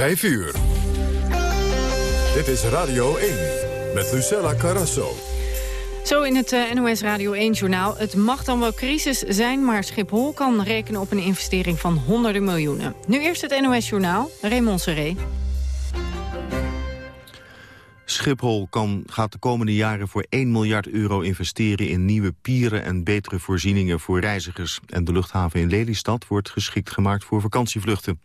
5 uur. Dit is Radio 1 met Lucella Carrasso. Zo in het uh, NOS Radio 1-journaal. Het mag dan wel crisis zijn, maar Schiphol kan rekenen op een investering van honderden miljoenen. Nu eerst het NOS-journaal, Raymond Seré. Schiphol kan, gaat de komende jaren voor 1 miljard euro investeren in nieuwe pieren en betere voorzieningen voor reizigers. En de luchthaven in Lelystad wordt geschikt gemaakt voor vakantievluchten.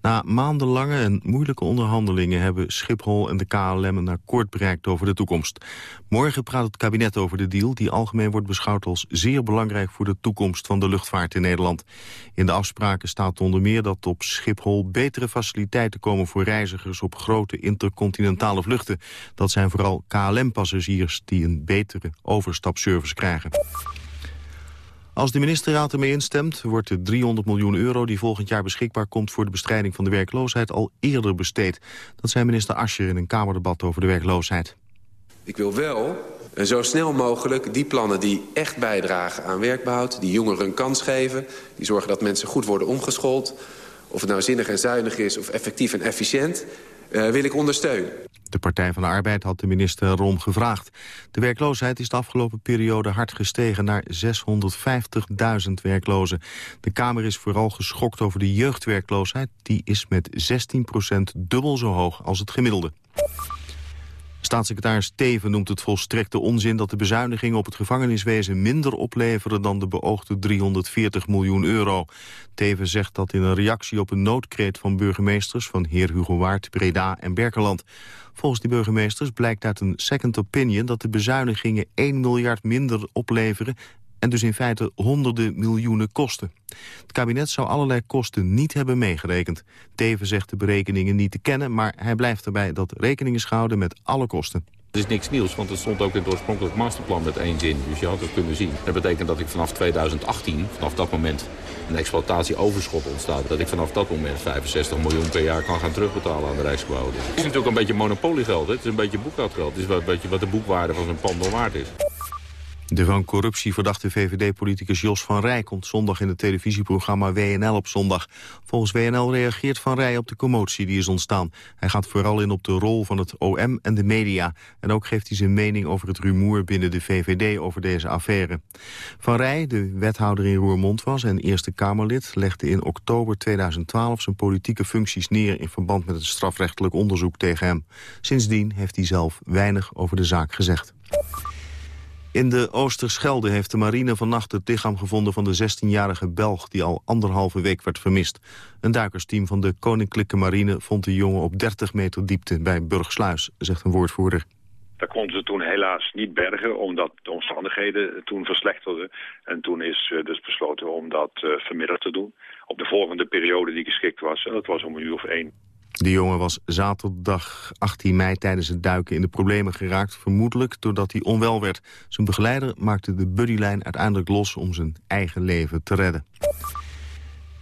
Na maandenlange en moeilijke onderhandelingen hebben Schiphol en de KLM een akkoord bereikt over de toekomst. Morgen praat het kabinet over de deal die algemeen wordt beschouwd als zeer belangrijk voor de toekomst van de luchtvaart in Nederland. In de afspraken staat onder meer dat op Schiphol betere faciliteiten komen voor reizigers op grote intercontinentale vluchten. Dat zijn vooral KLM-passagiers die een betere overstapservice krijgen. Als de ministerraad ermee instemt, wordt de 300 miljoen euro... die volgend jaar beschikbaar komt voor de bestrijding van de werkloosheid... al eerder besteed. Dat zei minister Ascher in een Kamerdebat over de werkloosheid. Ik wil wel en zo snel mogelijk die plannen die echt bijdragen aan werkbehoud... die jongeren een kans geven, die zorgen dat mensen goed worden omgeschoold... of het nou zinnig en zuinig is of effectief en efficiënt, uh, wil ik ondersteunen. De Partij van de Arbeid had de minister erom gevraagd. De werkloosheid is de afgelopen periode hard gestegen naar 650.000 werklozen. De Kamer is vooral geschokt over de jeugdwerkloosheid. Die is met 16% dubbel zo hoog als het gemiddelde. Staatssecretaris Teven noemt het volstrekte onzin dat de bezuinigingen op het gevangeniswezen minder opleveren dan de beoogde 340 miljoen euro. Teven zegt dat in een reactie op een noodkreet van burgemeesters van Heer Hugo Waard, Breda en Berkeland. Volgens die burgemeesters blijkt uit een second opinion dat de bezuinigingen 1 miljard minder opleveren en dus in feite honderden miljoenen kosten. Het kabinet zou allerlei kosten niet hebben meegerekend. Teven zegt de berekeningen niet te kennen, maar hij blijft erbij dat rekening is gehouden met alle kosten. Het is niks nieuws, want het stond ook in het oorspronkelijk masterplan met één zin. Dus je had het kunnen zien. Dat betekent dat ik vanaf 2018, vanaf dat moment, een exploitatieoverschot ontstaat. Dat ik vanaf dat moment 65 miljoen per jaar kan gaan terugbetalen aan de Rijksgebouw. Het is natuurlijk een beetje monopoliegeld. Het is een beetje boekhoudgeld. Het is een beetje wat de boekwaarde van zo'n pand waard is. De van corruptie verdachte VVD-politicus Jos van Rij... komt zondag in het televisieprogramma WNL op zondag. Volgens WNL reageert Van Rij op de commotie die is ontstaan. Hij gaat vooral in op de rol van het OM en de media. En ook geeft hij zijn mening over het rumoer binnen de VVD over deze affaire. Van Rij, de wethouder in Roermond was en Eerste Kamerlid... legde in oktober 2012 zijn politieke functies neer... in verband met het strafrechtelijk onderzoek tegen hem. Sindsdien heeft hij zelf weinig over de zaak gezegd. In de Oosterschelde heeft de marine vannacht het lichaam gevonden van de 16-jarige Belg die al anderhalve week werd vermist. Een duikersteam van de Koninklijke Marine vond de jongen op 30 meter diepte bij Burgsluis, zegt een woordvoerder. Daar konden ze toen helaas niet bergen, omdat de omstandigheden toen verslechterden. En toen is dus besloten om dat uh, vanmiddag te doen. Op de volgende periode die geschikt was, en dat was om een uur of één. De jongen was zaterdag 18 mei tijdens het duiken in de problemen geraakt... vermoedelijk doordat hij onwel werd. Zijn begeleider maakte de buddylijn uiteindelijk los om zijn eigen leven te redden.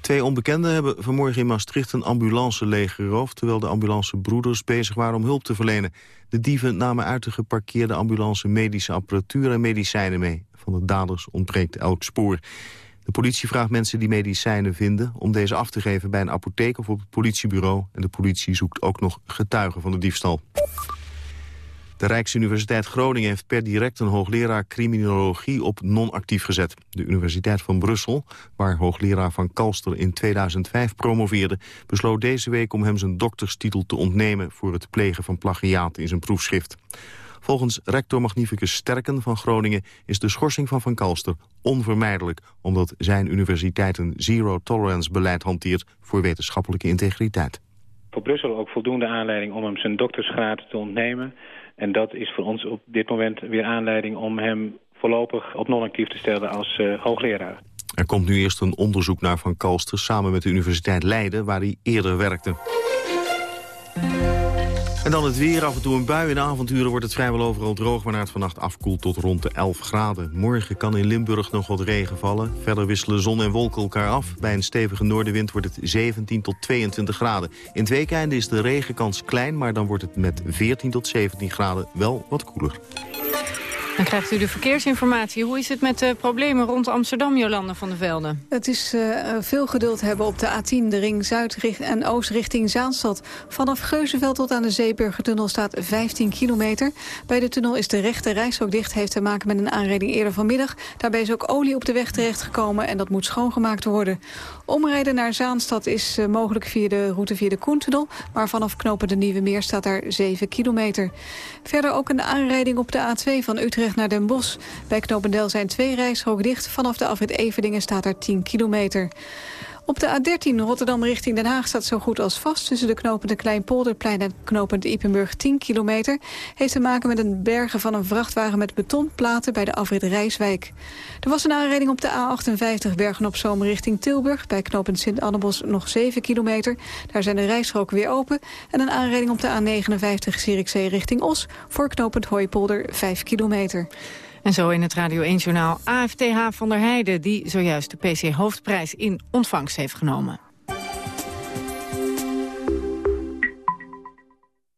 Twee onbekenden hebben vanmorgen in Maastricht een ambulance leeggeroofd... terwijl de ambulancebroeders bezig waren om hulp te verlenen. De dieven namen uit de geparkeerde ambulance medische apparatuur en medicijnen mee. Van de daders ontbreekt elk spoor. De politie vraagt mensen die medicijnen vinden om deze af te geven bij een apotheek of op het politiebureau. En de politie zoekt ook nog getuigen van de diefstal. De Rijksuniversiteit Groningen heeft per direct een hoogleraar criminologie op non-actief gezet. De Universiteit van Brussel, waar hoogleraar Van Kalster in 2005 promoveerde, besloot deze week om hem zijn dokterstitel te ontnemen voor het plegen van plagiaat in zijn proefschrift. Volgens rector Magnificus Sterken van Groningen is de schorsing van Van Kalster onvermijdelijk, omdat zijn universiteit een zero-tolerance beleid hanteert voor wetenschappelijke integriteit. Voor Brussel ook voldoende aanleiding om hem zijn doktersgraad te ontnemen. En dat is voor ons op dit moment weer aanleiding om hem voorlopig op non-actief te stellen als uh, hoogleraar. Er komt nu eerst een onderzoek naar Van Kalster samen met de Universiteit Leiden, waar hij eerder werkte. En dan het weer, af en toe een bui. In de avonturen wordt het vrijwel overal droog... waarna het vannacht afkoelt tot rond de 11 graden. Morgen kan in Limburg nog wat regen vallen. Verder wisselen zon en wolken elkaar af. Bij een stevige noordenwind wordt het 17 tot 22 graden. In het is de regenkans klein... maar dan wordt het met 14 tot 17 graden wel wat koeler. Dan krijgt u de verkeersinformatie. Hoe is het met de problemen rond Amsterdam, Jolanda van der Velde? Het is uh, veel geduld hebben op de A10, de ring zuid en oost richting Zaanstad. Vanaf Geuzenveld tot aan de Zeeburgertunnel staat 15 kilometer. Bij de tunnel is de rechte reis ook dicht. Heeft te maken met een aanrijding eerder vanmiddag. Daarbij is ook olie op de weg terechtgekomen en dat moet schoongemaakt worden. Omrijden naar Zaanstad is uh, mogelijk via de route via de Koentunnel. Maar vanaf knopen de Nieuwe Meer staat daar 7 kilometer. Verder ook een aanrijding op de A2 van Utrecht naar Den Bosch. Bij Knopendel zijn twee rijstroken dicht. Vanaf de afrit Everdingen staat er 10 kilometer. Op de A13 Rotterdam richting Den Haag staat zo goed als vast... tussen de knopende Kleinpolderplein en knopend Ipenburg 10 kilometer. Heeft te maken met een bergen van een vrachtwagen met betonplaten... bij de afrit Rijswijk. Er was een aanrijding op de A58 Bergen-op-Zoom richting Tilburg. Bij knopend Sint-Annebos nog 7 kilometer. Daar zijn de rijstroken weer open. En een aanrijding op de A59 Zierikzee richting Os... voor knopend Hooipolder 5 kilometer. En zo in het Radio 1-journaal AFTH van der Heijden... die zojuist de PC-hoofdprijs in ontvangst heeft genomen.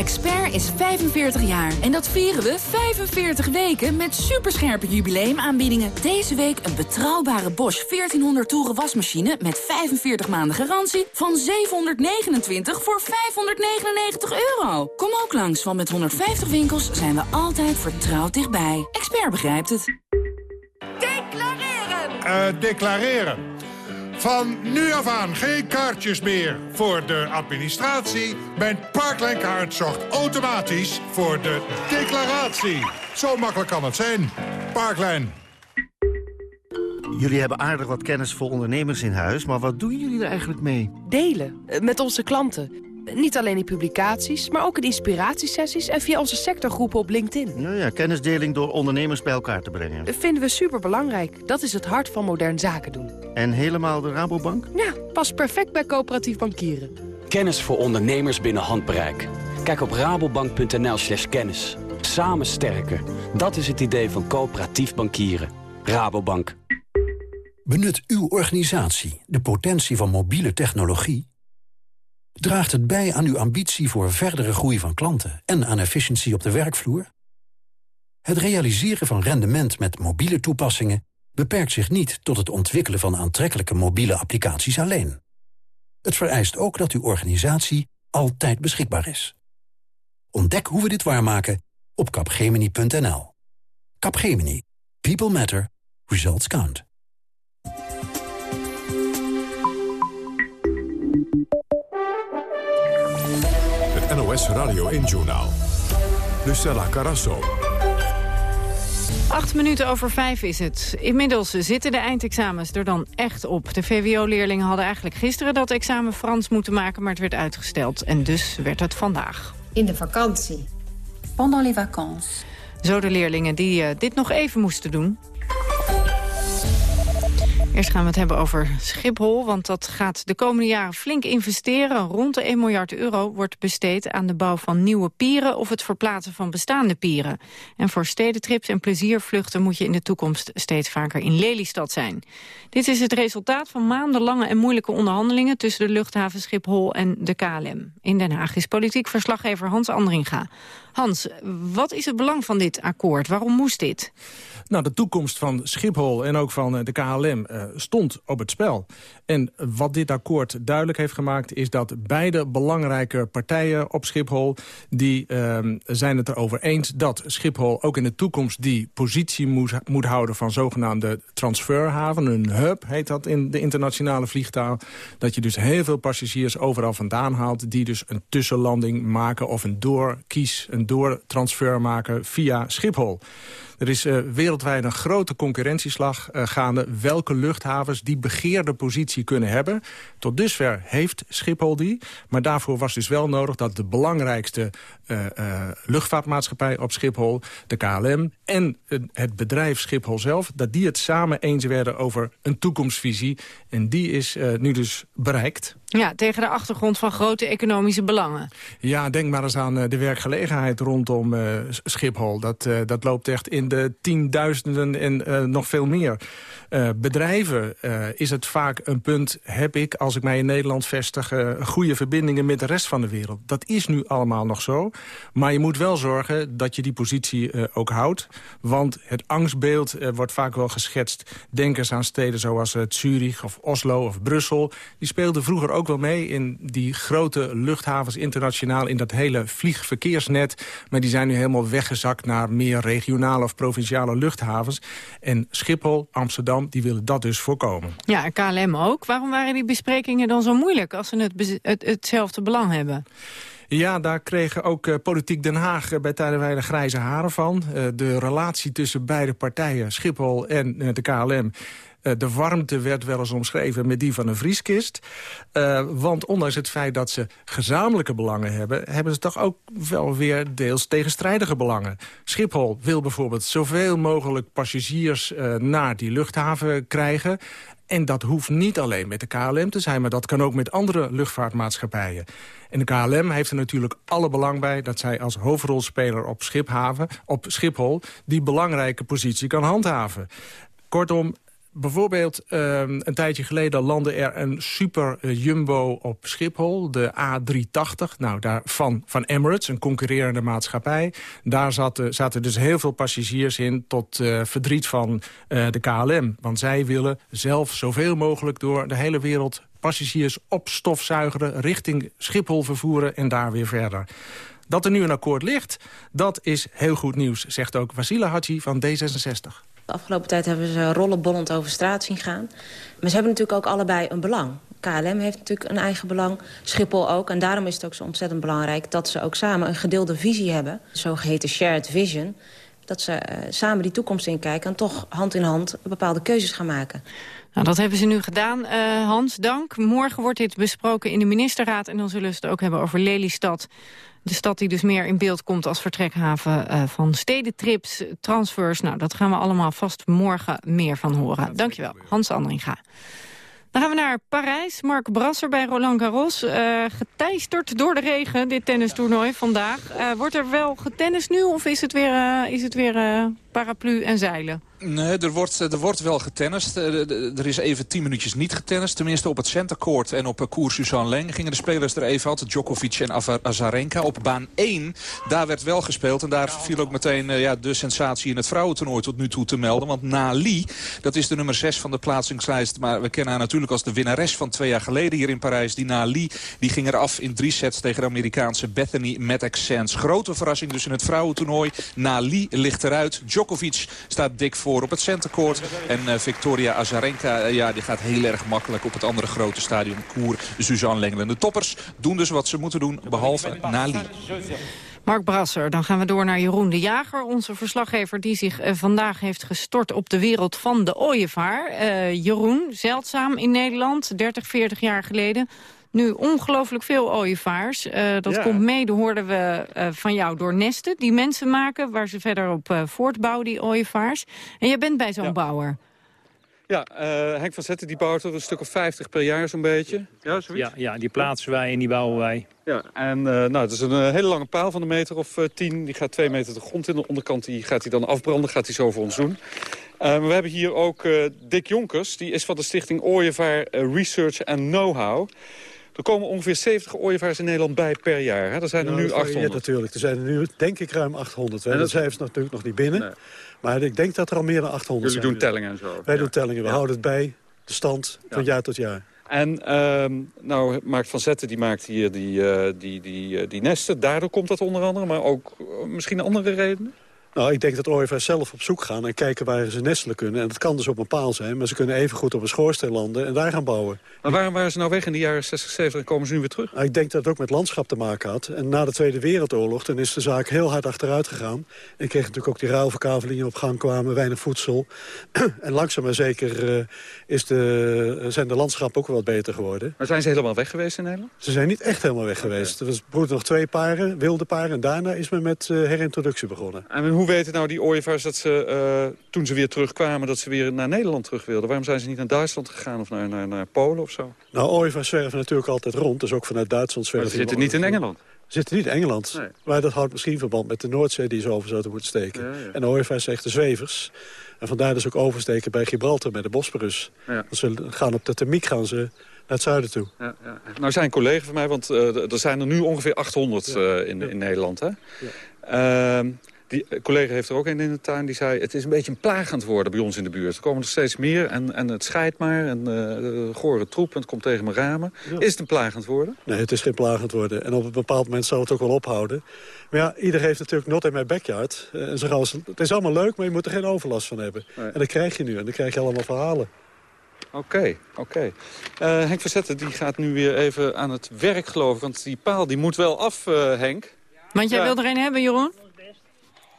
Expert is 45 jaar en dat vieren we 45 weken met superscherpe jubileumaanbiedingen. Deze week een betrouwbare Bosch 1400 toeren wasmachine met 45 maanden garantie van 729 voor 599 euro. Kom ook langs, want met 150 winkels zijn we altijd vertrouwd dichtbij. Expert begrijpt het. Declareren! Uh, declareren. Van nu af aan geen kaartjes meer voor de administratie. Mijn Parkline-kaart zorgt automatisch voor de declaratie. Zo makkelijk kan het zijn. Parklijn. Jullie hebben aardig wat kennis voor ondernemers in huis, maar wat doen jullie er eigenlijk mee? Delen, eh, met onze klanten. Niet alleen in publicaties, maar ook in inspiratiesessies en via onze sectorgroepen op LinkedIn. Nou ja, kennisdeling door ondernemers bij elkaar te brengen. Dat vinden we superbelangrijk. Dat is het hart van modern zaken doen. En helemaal de Rabobank? Ja, past perfect bij coöperatief bankieren. Kennis voor ondernemers binnen handbereik. Kijk op rabobank.nl slash kennis. Samen sterker. Dat is het idee van coöperatief bankieren. Rabobank. Benut uw organisatie de potentie van mobiele technologie Draagt het bij aan uw ambitie voor verdere groei van klanten en aan efficiëntie op de werkvloer? Het realiseren van rendement met mobiele toepassingen beperkt zich niet tot het ontwikkelen van aantrekkelijke mobiele applicaties alleen. Het vereist ook dat uw organisatie altijd beschikbaar is. Ontdek hoe we dit waarmaken op capgemini.nl. Capgemini. People matter. Results count. NOS Radio 1-journaal. Lucella Carasso. Acht minuten over vijf is het. Inmiddels zitten de eindexamens er dan echt op. De VWO-leerlingen hadden eigenlijk gisteren dat examen Frans moeten maken... maar het werd uitgesteld en dus werd het vandaag. In de vakantie. Pendant les vacances. Zo de leerlingen die uh, dit nog even moesten doen. Eerst gaan we het hebben over Schiphol, want dat gaat de komende jaren flink investeren. Rond de 1 miljard euro wordt besteed aan de bouw van nieuwe pieren... of het verplaatsen van bestaande pieren. En voor stedentrips en pleziervluchten moet je in de toekomst steeds vaker in Lelystad zijn. Dit is het resultaat van maandenlange en moeilijke onderhandelingen... tussen de luchthaven Schiphol en de KLM. In Den Haag is politiek verslaggever Hans Andringa. Hans, wat is het belang van dit akkoord? Waarom moest dit? Nou, de toekomst van Schiphol en ook van eh, de KLM eh, stond op het spel. En wat dit akkoord duidelijk heeft gemaakt... is dat beide belangrijke partijen op Schiphol... die uh, zijn het erover eens dat Schiphol ook in de toekomst... die positie moet, moet houden van zogenaamde transferhaven. Een hub heet dat in de internationale vliegtaal. Dat je dus heel veel passagiers overal vandaan haalt... die dus een tussenlanding maken of een doorkies, een doortransfer maken via Schiphol. Er is uh, wereldwijd een grote concurrentieslag uh, gaande... welke luchthavens die begeerde positie kunnen hebben. Tot dusver heeft Schiphol die. Maar daarvoor was dus wel nodig dat de belangrijkste uh, luchtvaartmaatschappij op Schiphol... de KLM en het bedrijf Schiphol zelf... dat die het samen eens werden over een toekomstvisie. En die is nu dus bereikt. Ja, tegen de achtergrond van grote economische belangen. Ja, denk maar eens aan uh, de werkgelegenheid rondom uh, Schiphol. Dat, uh, dat loopt echt in de tienduizenden en nog veel meer. bedrijven is het vaak een punt, heb ik, als ik mij in Nederland vestig... goede verbindingen met de rest van de wereld. Dat is nu allemaal nog zo. Maar je moet wel zorgen dat je die positie ook houdt. Want het angstbeeld wordt vaak wel geschetst. Denk eens aan steden zoals Zurich of Oslo of Brussel. Die speelden vroeger ook ook wel mee in die grote luchthavens internationaal... in dat hele vliegverkeersnet. Maar die zijn nu helemaal weggezakt naar meer regionale of provinciale luchthavens. En Schiphol, Amsterdam, die willen dat dus voorkomen. Ja, en KLM ook. Waarom waren die besprekingen dan zo moeilijk... als ze het, het hetzelfde belang hebben? Ja, daar kregen ook uh, Politiek Den Haag uh, bij Tijdenwijde grijze haren van. Uh, de relatie tussen beide partijen, Schiphol en de KLM... Eh, de warmte werd wel eens omschreven met die van een vrieskist. Uh, want ondanks het feit dat ze gezamenlijke belangen hebben... hebben ze toch ook wel weer deels tegenstrijdige belangen. Schiphol wil bijvoorbeeld zoveel mogelijk passagiers uh, naar die luchthaven krijgen. En dat hoeft niet alleen met de KLM te zijn... maar dat kan ook met andere luchtvaartmaatschappijen. En de KLM heeft er natuurlijk alle belang bij... dat zij als hoofdrolspeler op, Schiphaven, op Schiphol... die belangrijke positie kan handhaven. Kortom, Bijvoorbeeld, um, een tijdje geleden landde er een super uh, jumbo op Schiphol, de A380. Nou, daar van, van Emirates, een concurrerende maatschappij. Daar zaten, zaten dus heel veel passagiers in tot uh, verdriet van uh, de KLM. Want zij willen zelf zoveel mogelijk door de hele wereld passagiers op stofzuigeren... richting Schiphol vervoeren en daar weer verder. Dat er nu een akkoord ligt, dat is heel goed nieuws, zegt ook Vasila Hadji van D66. De afgelopen tijd hebben ze rollenbollend over straat zien gaan. Maar ze hebben natuurlijk ook allebei een belang. KLM heeft natuurlijk een eigen belang, Schiphol ook. En daarom is het ook zo ontzettend belangrijk dat ze ook samen een gedeelde visie hebben. Zogeheten shared vision. Dat ze uh, samen die toekomst inkijken en toch hand in hand bepaalde keuzes gaan maken. Nou, dat hebben ze nu gedaan. Uh, Hans, dank. Morgen wordt dit besproken in de ministerraad... en dan zullen ze het ook hebben over Lelystad. De stad die dus meer in beeld komt als vertrekhaven uh, van stedentrips, transfers. Nou, dat gaan we allemaal vast morgen meer van horen. Dankjewel, Hans Andringa. Dan gaan we naar Parijs. Mark Brasser bij Roland Garros. Uh, geteisterd door de regen, dit tennistoernooi vandaag. Uh, wordt er wel getennis nu of is het weer, is het weer paraplu en zeilen? Nee, er wordt, er wordt wel getennist. Er is even tien minuutjes niet getennist. Tenminste op het centercourt en op koers Suzanne Leng gingen de spelers er even uit. Djokovic en Azarenka. Op baan 1, daar werd wel gespeeld. En daar viel ook meteen ja, de sensatie in het vrouwentoernooi tot nu toe te melden. Want Nali, dat is de nummer 6 van de plaatsingslijst. Maar we kennen haar natuurlijk als de winnares van twee jaar geleden hier in Parijs. Die Nali, die ging eraf in drie sets tegen de Amerikaanse Bethany Mattek-Sands. Grote verrassing dus in het vrouwentoernooi. Nali ligt eruit. Djokovic staat dik voor op het centercourt. En uh, Victoria Azarenka, uh, ja, die gaat heel erg makkelijk op het andere grote stadion. Koer Suzanne Lenglen. De toppers doen dus wat ze moeten doen, behalve Nali. Mark Brasser, dan gaan we door naar Jeroen de Jager. Onze verslaggever die zich uh, vandaag heeft gestort op de wereld van de ooievaar. Jeroen, zeldzaam in Nederland, 30, 40 jaar geleden nu ongelooflijk veel ooievaars. Uh, dat ja. komt mede, hoorden we uh, van jou, door nesten die mensen maken... waar ze verder op uh, voortbouwen, die ooievaars. En jij bent bij zo'n ja. bouwer. Ja, Henk van Zetten die bouwt er een stuk of 50 per jaar zo'n beetje. Ja, ja, ja, die plaatsen wij en die bouwen wij. Ja, en nou, het is een hele lange paal van een meter of tien. Die gaat twee meter de grond in. De onderkant die gaat hij dan afbranden, gaat hij zo voor ons doen. Uh, we hebben hier ook uh, Dick Jonkers. Die is van de stichting Ooievaar Research and Know-how. Er komen ongeveer 70 ooievaars in Nederland bij per jaar. Hè? Er zijn er nou, nu 800. natuurlijk. Er zijn er nu denk ik ruim 800. En dat cijfers natuurlijk nog niet binnen. Nee. Maar ik denk dat er al meer dan 800 Jullie zijn. doen tellingen en zo? Wij ja. doen tellingen. We ja. houden het bij, de stand, van jaar tot jaar. En uh, nou maakt Van Zetten die maakt hier die, uh, die, die, uh, die nesten. Daardoor komt dat onder andere, maar ook misschien andere redenen? Nou, ik denk dat ooievaars zelf op zoek gaan en kijken waar ze nestelen kunnen. En dat kan dus op een paal zijn, maar ze kunnen even goed op een schoorsteen landen en daar gaan bouwen. Maar waarom waren ze nou weg in de jaren 60, 70 en komen ze nu weer terug? Nou, ik denk dat het ook met landschap te maken had. En na de Tweede Wereldoorlog dan is de zaak heel hard achteruit gegaan. En kreeg natuurlijk ook die ruilverkavelingen op gang kwamen, weinig voedsel. en langzaam maar zeker uh, is de, zijn de landschappen ook wel wat beter geworden. Maar zijn ze helemaal weg geweest in Nederland? Ze zijn niet echt helemaal weg okay. geweest. Er was nog twee paren, wilde paren. En daarna is men met uh, herintroductie begonnen. En hoe weten nou die ooievaars dat ze, uh, toen ze weer terugkwamen... dat ze weer naar Nederland terug wilden? Waarom zijn ze niet naar Duitsland gegaan of naar, naar, naar Polen of zo? Nou, ooievaars zwerven natuurlijk altijd rond. Dus ook vanuit Duitsland zwerven. Maar ze zitten niet in Engeland? Ze zitten niet in Engeland. Nee. Maar dat houdt misschien verband met de Noordzee die ze over zouden moeten steken. Ja, ja. En de ooievaars zijn echte zwevers. En vandaar dus ook oversteken bij Gibraltar met de Bosporus. Ja. Ze gaan op de Thermiek gaan ze naar het zuiden toe. Ja, ja. Nou zijn collega van mij, want uh, er zijn er nu ongeveer 800 uh, in, in Nederland. Hè? Ja. Uh, die collega heeft er ook een in de tuin die zei... het is een beetje een plagend worden bij ons in de buurt. Er komen er steeds meer en, en het scheidt maar. En uh, gore troep en het komt tegen mijn ramen. Ja. Is het een plagend worden? Nee, het is geen plagend worden. En op een bepaald moment zal het ook wel ophouden. Maar ja, ieder heeft natuurlijk not in my backyard. En zo gaan het is allemaal leuk, maar je moet er geen overlast van hebben. Nee. En dat krijg je nu. En dan krijg je allemaal verhalen. Oké, okay, oké. Okay. Uh, Henk Verzetten die gaat nu weer even aan het werk, geloof ik. Want die paal die moet wel af, uh, Henk. Want jij ja. wil er een hebben, Jeroen?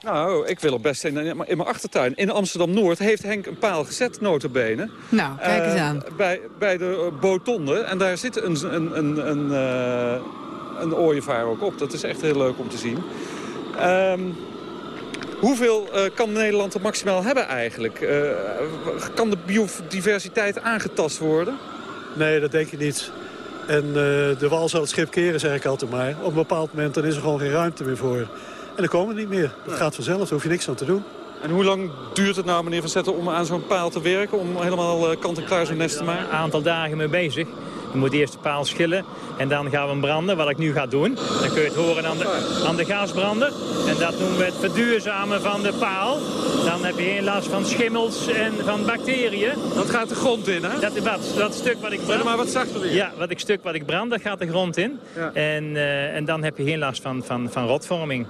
Nou, ik wil er best in, in mijn achtertuin. In Amsterdam-Noord heeft Henk een paal gezet, notabene. Nou, kijk eens aan. Uh, bij, bij de Botonde. En daar zit een, een, een, een, uh, een ooievaar ook op. Dat is echt heel leuk om te zien. Um, hoeveel uh, kan Nederland er maximaal hebben eigenlijk? kan de biodiversiteit aangetast worden? Nee, dat denk ik niet. En de wal zal het schip keren, zeg ik altijd maar. Op een bepaald moment dan is er gewoon geen ruimte meer voor. En dan komen we niet meer. Dat gaat vanzelf, daar hoef je niks aan te doen. En hoe lang duurt het nou, meneer Van Zetten, om aan zo'n paal te werken? Om helemaal kant-en-klaar zo'n nest te maken? Een aantal dagen mee bezig. Je moet eerst de paal schillen en dan gaan we hem branden, wat ik nu ga doen. Dan kun je het horen aan de, aan de gasbrander. En dat noemen we het verduurzamen van de paal. Dan heb je geen last van schimmels en van bacteriën. Dat gaat de grond in, hè? Dat, dat, dat stuk wat ik brand... maar wat zachter weer. Ja, wat ik stuk wat ik brand, dat gaat de grond in. Ja. En, uh, en dan heb je geen last van, van, van rotvorming.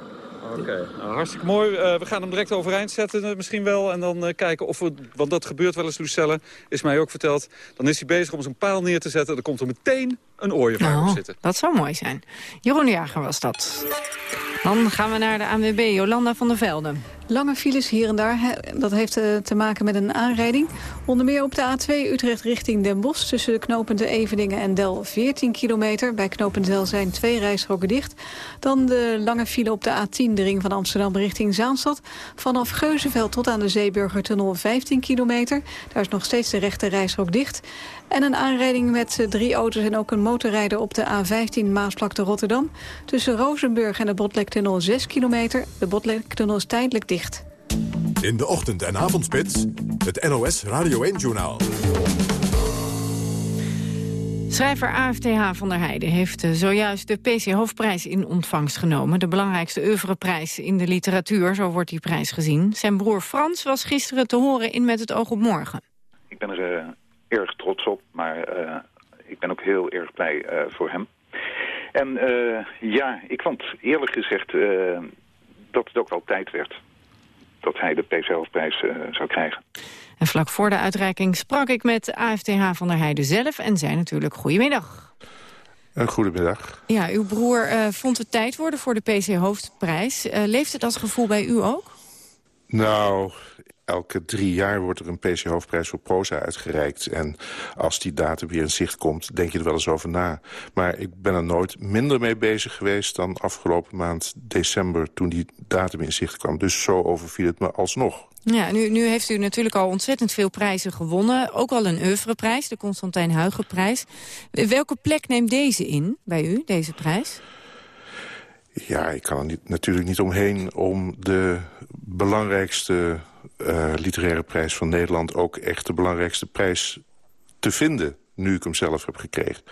Oké, okay. nou, hartstikke mooi. Uh, we gaan hem direct overeind zetten uh, misschien wel. En dan uh, kijken of we, want dat gebeurt wel eens, Lucelle, is mij ook verteld. Dan is hij bezig om zijn paal neer te zetten. Dan komt er meteen een ooievaar oh, op zitten. Dat zou mooi zijn. Jeroen Jager was dat. Dan gaan we naar de ANWB, Jolanda van der Velde. Lange files hier en daar, dat heeft te maken met een aanrijding. Onder meer op de A2 Utrecht richting Den Bosch... tussen de knooppunten Eveningen en Del 14 kilometer. Bij knooppunt Del zijn twee rijstroken dicht. Dan de lange file op de A10, de ring van Amsterdam richting Zaanstad. Vanaf Geuzenveld tot aan de Zeeburgertunnel 15 kilometer. Daar is nog steeds de rechte rijstrook dicht. En een aanrijding met drie auto's en ook een motorrijder op de A15 Maasvlakte Rotterdam. Tussen Rozenburg en de Botlektunnel 6 kilometer. De Botlektunnel is tijdelijk dicht. In de ochtend- en avondspits, het NOS Radio 1-journaal. Schrijver AFTH van der Heijden heeft zojuist de PC Hoofdprijs in ontvangst genomen. De belangrijkste oeuvreprijs in de literatuur, zo wordt die prijs gezien. Zijn broer Frans was gisteren te horen in Met het oog op morgen. Ik ben er uh, erg trots op, maar uh, ik ben ook heel erg blij uh, voor hem. En ja, ik vond eerlijk gezegd dat het ook wel tijd werd dat hij de PC-hoofdprijs uh, zou krijgen. En vlak voor de uitreiking sprak ik met AFTH van der Heijden zelf en zei natuurlijk goedemiddag. Een goedemiddag. Ja, uw broer uh, vond het tijd worden voor de PC-hoofdprijs. Uh, leeft het als gevoel bij u ook? Nou, elke drie jaar wordt er een PC-hoofdprijs voor proza uitgereikt. En als die datum weer in zicht komt, denk je er wel eens over na. Maar ik ben er nooit minder mee bezig geweest dan afgelopen maand december... toen die datum in zicht kwam. Dus zo overviel het me alsnog. Ja, nu, nu heeft u natuurlijk al ontzettend veel prijzen gewonnen. Ook al een oeuvreprijs, de Constantijn Huygenprijs. Welke plek neemt deze in bij u, deze prijs? Ja, ik kan er niet, natuurlijk niet omheen om de belangrijkste uh, literaire prijs van Nederland... ook echt de belangrijkste prijs te vinden, nu ik hem zelf heb gekregen.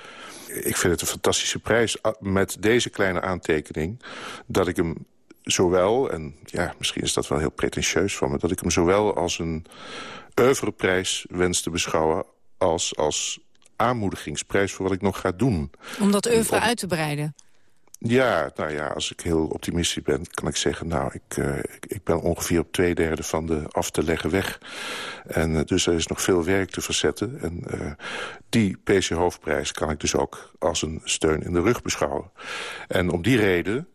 Ik vind het een fantastische prijs met deze kleine aantekening... dat ik hem zowel, en ja, misschien is dat wel heel pretentieus van me... dat ik hem zowel als een oeuvreprijs wens te beschouwen... als als aanmoedigingsprijs voor wat ik nog ga doen. Om dat oeuvre uit te breiden? Ja, nou ja, als ik heel optimistisch ben, kan ik zeggen... nou, ik, uh, ik, ben ongeveer op twee derde van de af te leggen weg. En uh, dus er is nog veel werk te verzetten. En uh, die PC-hoofdprijs kan ik dus ook als een steun in de rug beschouwen. En om die reden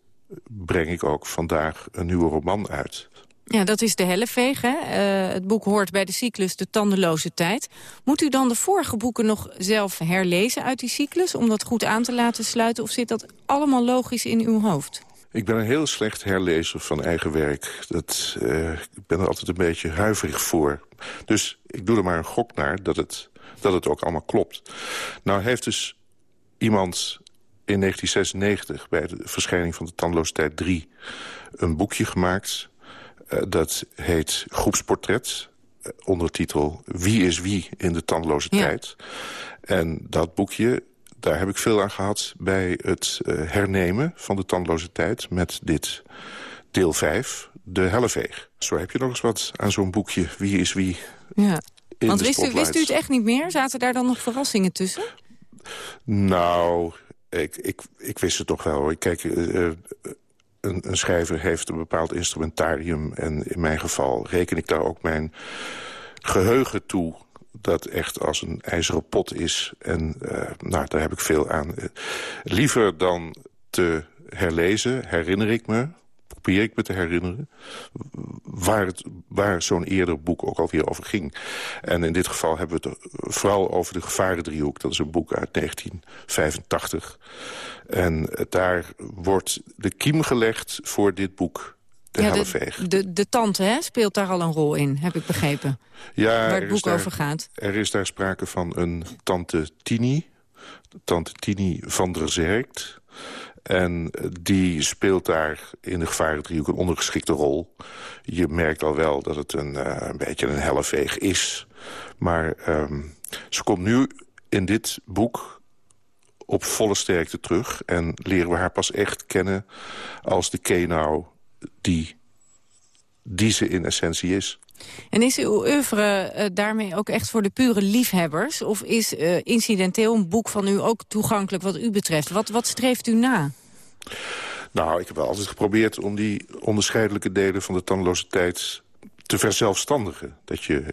breng ik ook vandaag een nieuwe roman uit. Ja, dat is de Helleveeg. Hè? Uh, het boek hoort bij de cyclus De Tandeloze Tijd. Moet u dan de vorige boeken nog zelf herlezen uit die cyclus... om dat goed aan te laten sluiten? Of zit dat allemaal logisch in uw hoofd? Ik ben een heel slecht herlezer van eigen werk. Dat, uh, ik ben er altijd een beetje huiverig voor. Dus ik doe er maar een gok naar dat het, dat het ook allemaal klopt. Nou heeft dus iemand in 1996 bij de verschijning van de Tandloosheid 3... een boekje gemaakt. Uh, dat heet Groepsportret. Uh, ondertitel Wie is wie in de tandloze ja. tijd. En dat boekje daar heb ik veel aan gehad bij het uh, hernemen van de tandloze tijd... met dit deel 5, de helleveeg. Zo heb je nog eens wat aan zo'n boekje. Wie is wie? Ja. Want wist u, wist u het echt niet meer? Zaten daar dan nog verrassingen tussen? Nou, ik, ik, ik wist het toch wel. Kijk, uh, een, een schrijver heeft een bepaald instrumentarium... en in mijn geval reken ik daar ook mijn geheugen toe dat echt als een ijzeren pot is. En uh, nou, daar heb ik veel aan. liever dan te herlezen, herinner ik me, ik me te herinneren... waar, het, waar zo'n eerder boek ook alweer over ging. En in dit geval hebben we het vooral over de gevarendriehoek. Dat is een boek uit 1985. En daar wordt de kiem gelegd voor dit boek de ja, de, de, de, tante hè, speelt daar al een rol in, heb ik begrepen. Ja, waar het boek daar, over gaat. Er is daar sprake van een tante Tini. Tante Tini van der Zerkt. En die speelt daar in de gevarendriehoek een ondergeschikte rol. Je merkt al wel dat het een, uh, een beetje een helleveeg is. Maar um, ze komt nu in dit boek op volle sterkte terug. En leren we haar pas echt kennen als de Kenau die, die ze in essentie is. En is uw oeuvre uh, daarmee ook echt voor de pure liefhebbers? Of is uh, incidenteel een boek van u ook toegankelijk wat u betreft? Wat, wat streeft u na? Nou, ik heb wel altijd geprobeerd om die onderscheidelijke delen van de tandloze tijd te verzelfstandigen. Dat je,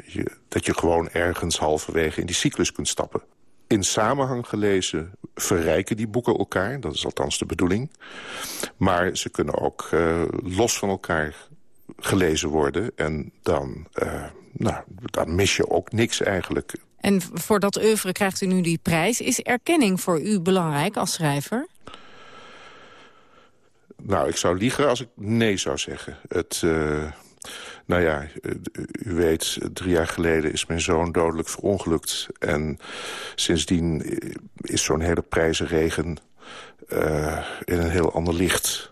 dat je gewoon ergens halverwege in die cyclus kunt stappen. In samenhang gelezen verrijken die boeken elkaar. Dat is althans de bedoeling. Maar ze kunnen ook uh, los van elkaar gelezen worden. En dan, uh, nou, dan mis je ook niks eigenlijk. En voor dat oeuvre krijgt u nu die prijs. Is erkenning voor u belangrijk als schrijver? Nou, ik zou liegen als ik nee zou zeggen. Het... Uh, nou ja, u weet, drie jaar geleden is mijn zoon dodelijk verongelukt. En sindsdien is zo'n hele prijzenregen uh, in een heel ander licht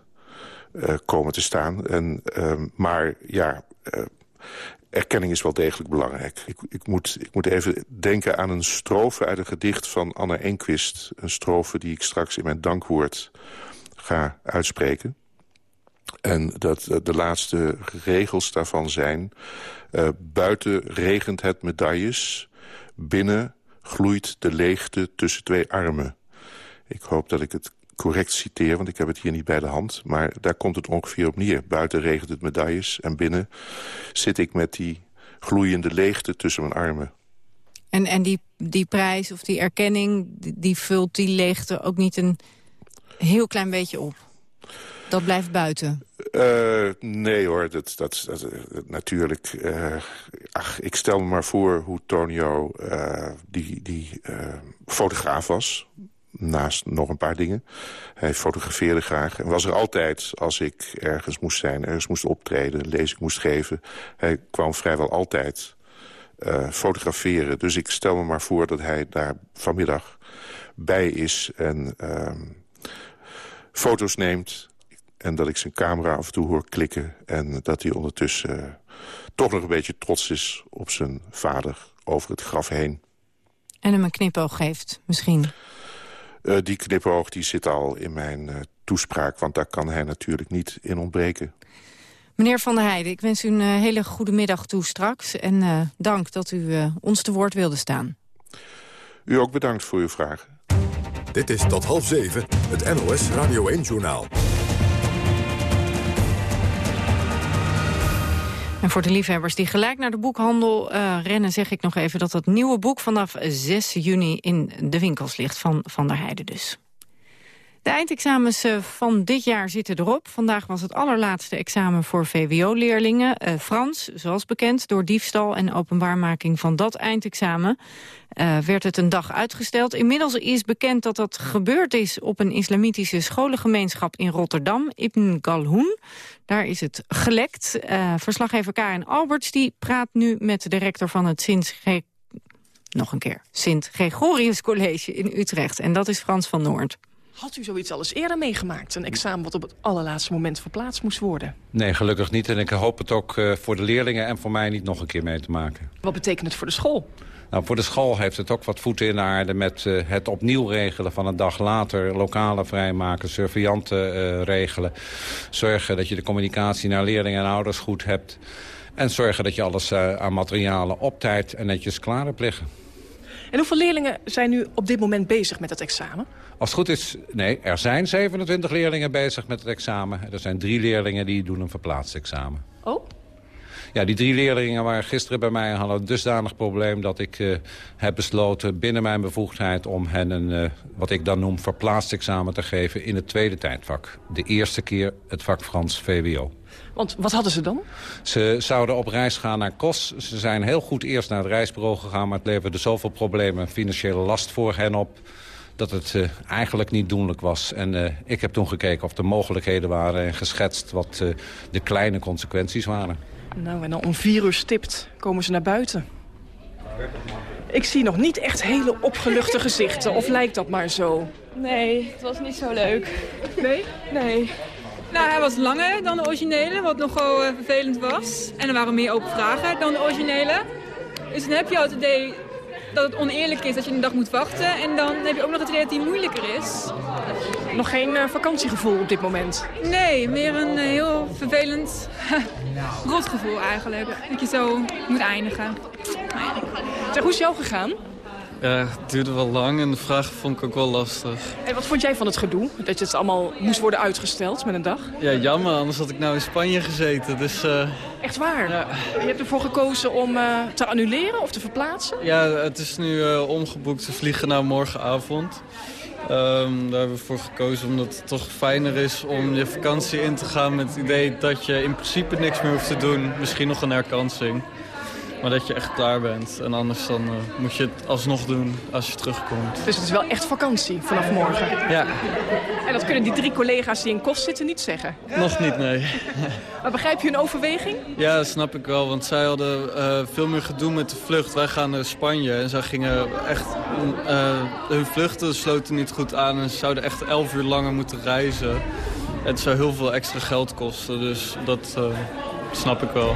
komen te staan. En, uh, maar ja, erkenning is wel degelijk belangrijk. Ik, ik, moet, ik moet even denken aan een strofe uit een gedicht van Anna Enquist. Een strofe die ik straks in mijn dankwoord ga uitspreken. En dat eh, de laatste regels daarvan zijn... Buiten regent het medailles, binnen gloeit de leegte tussen twee armen. Ik hoop dat ik het correct citeer, want ik heb het hier niet bij de hand. Maar daar komt het ongeveer op neer. Buiten regent het medailles en binnen zit ik met die gloeiende leegte tussen mijn armen. En, en die, die prijs of die erkenning, die, die vult die leegte ook niet een heel klein beetje op? Dat blijft buiten? Uh, nee hoor, dat, dat, dat, natuurlijk. Uh, ach, ik stel me maar voor hoe Tonio uh, die, die fotograaf was. Naast nog een paar dingen. Hij fotografeerde graag. En was er altijd als ik ergens moest zijn, ergens moest optreden, lezing moest geven. Hij kwam vrijwel altijd fotograferen. Dus ik stel me maar voor dat hij daar vanmiddag bij is en ehm, foto's neemt en dat ik zijn camera af en toe hoor klikken. En dat hij ondertussen uh, toch nog een beetje trots is op zijn vader over het graf heen. En hem een knipoog geeft, misschien? Uh, die knipoog die zit al in mijn uh, toespraak, want daar kan hij natuurlijk niet in ontbreken. Meneer Van der Heijden, ik wens u een hele goede middag toe straks. En dank dat u ons te woord wilde staan. U ook bedankt voor uw vragen. Dit is tot half zeven, het NOS Radio 1-journaal. En voor de liefhebbers die gelijk naar de boekhandel uh, rennen... zeg ik nog even dat het nieuwe boek vanaf 6 juni in de winkels ligt van Van der Heijden dus. De eindexamens eh, van dit jaar zitten erop. Vandaag was het allerlaatste examen voor VWO-leerlingen. Uh, Frans, zoals bekend, door diefstal en openbaarmaking van dat eindexamen... Uh, werd het een dag uitgesteld. Inmiddels is bekend dat dat gebeurd is op een islamitische scholengemeenschap in Rotterdam, Ibn Galhoen. Daar is het gelekt. Verslaggever Karin Alberts die praat nu met de rector van het Sint nog een keer, Sint Gregorius College in Utrecht. En dat is Frans van Noord. Had u zoiets al eens eerder meegemaakt? Een examen wat op het allerlaatste moment verplaatst moest worden? Nee, gelukkig niet. En ik hoop het ook uh, voor de leerlingen en voor mij niet nog een keer mee te maken. Wat betekent het voor de school? Nou, voor de school heeft het ook wat voeten in de aarde... met uh, het opnieuw regelen van een dag later... lokalen vrijmaken, surveillanten uh, regelen. Zorgen dat je de communicatie naar leerlingen en ouders goed hebt. En zorgen dat je alles uh, aan materialen op tijd en netjes klaar hebt liggen. En hoeveel leerlingen zijn nu op dit moment bezig met het examen? Als het goed is, nee, er zijn 27 leerlingen bezig met het examen. Er zijn drie leerlingen die doen een verplaatst examen. Oh? Ja, die drie leerlingen waren gisteren bij mij hadden een dusdanig probleem... dat ik uh, heb besloten binnen mijn bevoegdheid om hen een, uh, wat ik dan noem, verplaatst examen te geven in het tweede tijdvak. De eerste keer het vak Frans VWO. Want wat hadden ze dan? Ze zouden op reis gaan naar Kos. Ze zijn heel goed eerst naar het reisbureau gegaan... maar het leverde zoveel problemen en financiële last voor hen op dat het uh, eigenlijk niet doenlijk was. En uh, ik heb toen gekeken of er mogelijkheden waren... en geschetst wat uh, de kleine consequenties waren. Nou, en dan om vier uur stipt komen ze naar buiten. Ik zie nog niet echt hele opgeluchte gezichten, of lijkt dat maar zo? Nee, het was niet zo leuk. Nee? Nee. Nou, hij was langer dan de originele, wat nogal uh, vervelend was. En er waren meer open vragen dan de originele. Dus dan heb je al het idee dat het oneerlijk is dat je een dag moet wachten. En dan heb je ook nog het idee dat die moeilijker is. Nog geen uh, vakantiegevoel op dit moment? Nee, meer een uh, heel vervelend rotgevoel eigenlijk. Dat je zo moet eindigen. Zeg, hoe is jou gegaan? Ja, het duurde wel lang en de vraag vond ik ook wel lastig. En wat vond jij van het gedoe? Dat het allemaal moest worden uitgesteld met een dag? Ja, jammer. Anders had ik nou in Spanje gezeten. Dus, uh... Echt waar? Ja. Je hebt ervoor gekozen om uh, te annuleren of te verplaatsen? Ja, het is nu uh, omgeboekt. Ze vliegen nou morgenavond. Um, daar hebben we voor gekozen omdat het toch fijner is om je vakantie in te gaan... met het idee dat je in principe niks meer hoeft te doen. Misschien nog een herkansing. Maar dat je echt klaar bent. En anders dan uh, moet je het alsnog doen als je terugkomt. Dus het is wel echt vakantie vanaf morgen? Ja. En dat kunnen die drie collega's die in kost zitten niet zeggen? Nog niet, nee. maar begrijp je hun overweging? Ja, dat snap ik wel. Want zij hadden uh, veel meer gedoe met de vlucht. Wij gaan naar Spanje en zij gingen echt... Uh, hun vluchten sloten niet goed aan. En ze zouden echt elf uur langer moeten reizen. Het zou heel veel extra geld kosten. Dus dat snap ik wel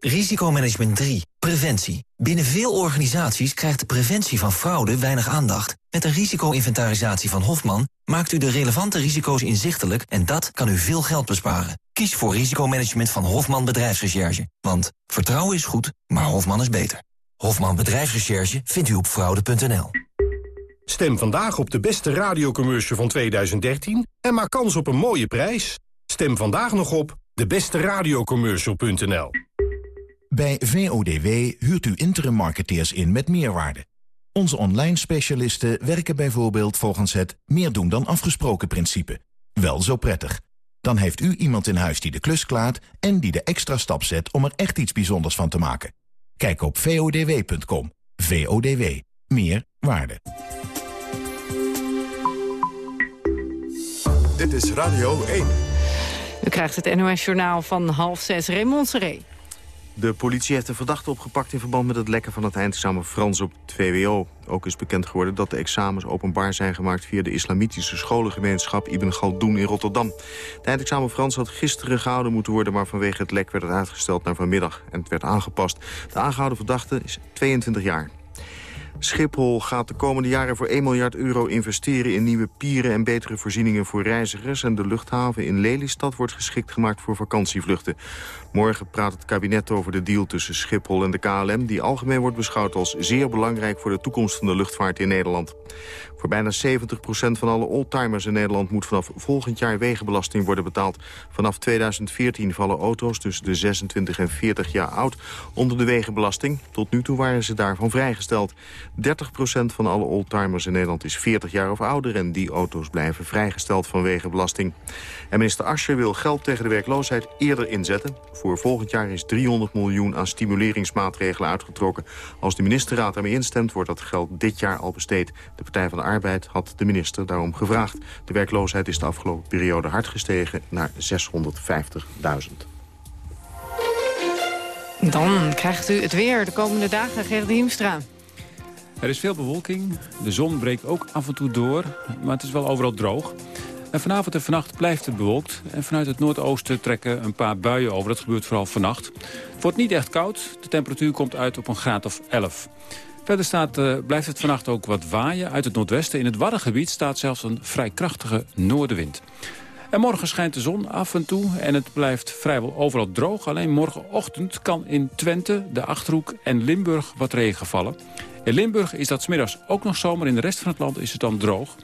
Risicomanagement 3. Preventie. Binnen veel organisaties krijgt de preventie van fraude weinig aandacht. Met een risico-inventarisatie van Hofman maakt u de relevante risico's inzichtelijk en dat kan u veel geld besparen. Kies voor risicomanagement van Hofman Bedrijfsrecherche. Want vertrouwen is goed, maar Hofman is beter. Hofman Bedrijfsrecherche vindt u op fraude.nl. Stem vandaag op de beste radiocommercial van 2013 en maak kans op een mooie prijs. Stem vandaag nog op debesteradiocommercial.nl. Bij VODW huurt u interim marketeers in met meerwaarde. Onze online specialisten werken bijvoorbeeld volgens het meer doen dan afgesproken principe. Wel zo prettig. Dan heeft u iemand in huis die de klus klaart en die de extra stap zet om er echt iets bijzonders van te maken. Kijk op vodw.com. VODW. Meer waarde. Dit is Radio 1. U krijgt het NOS-journaal van half zes. Raymond Seré. De politie heeft een verdachte opgepakt in verband met het lekken van het eindexamen Frans op het VWO. Ook is bekend geworden dat de examens openbaar zijn gemaakt via de islamitische scholengemeenschap Ibn Galdoen in Rotterdam. Het eindexamen Frans had gisteren gehouden moeten worden, maar vanwege het lek werd het uitgesteld naar vanmiddag en het werd aangepast. De aangehouden verdachte is 22 jaar. Schiphol gaat de komende jaren voor 1 miljard euro investeren in nieuwe pieren en betere voorzieningen voor reizigers. En de luchthaven in Lelystad wordt geschikt gemaakt voor vakantievluchten. Morgen praat het kabinet over de deal tussen Schiphol en de KLM... die algemeen wordt beschouwd als zeer belangrijk voor de toekomst van de luchtvaart in Nederland. Voor bijna 70% van alle oldtimers in Nederland moet vanaf volgend jaar wegenbelasting worden betaald. Vanaf 2014 vallen auto's tussen de 26 en 40 jaar oud onder de wegenbelasting. Tot nu toe waren ze daarvan vrijgesteld. 30% van alle oldtimers in Nederland is 40 jaar of ouder en die auto's blijven vrijgesteld van wegenbelasting. En minister Ascher wil geld tegen de werkloosheid eerder inzetten. Voor volgend jaar is 300 miljoen aan stimuleringsmaatregelen uitgetrokken. Als de ministerraad daarmee instemt, wordt dat geld dit jaar al besteed. De Partij van de Arbeid had de minister daarom gevraagd. De werkloosheid is de afgelopen periode hard gestegen naar 650.000. Dan krijgt u het weer de komende dagen, Gerrit Hiemstra. Er is veel bewolking. De zon breekt ook af en toe door, maar het is wel overal droog. En vanavond en vannacht blijft het bewolkt. En vanuit het noordoosten trekken een paar buien over. Dat gebeurt vooral vannacht. Het wordt niet echt koud. De temperatuur komt uit op een graad of 11. Verder staat, uh, blijft het vannacht ook wat waaien uit het noordwesten. In het Waddengebied staat zelfs een vrij krachtige noordenwind. En morgen schijnt de zon af en toe en het blijft vrijwel overal droog. Alleen morgenochtend kan in Twente, de Achterhoek en Limburg wat regen vallen. In Limburg is dat smiddags ook nog zomer. In de rest van het land is het dan droog.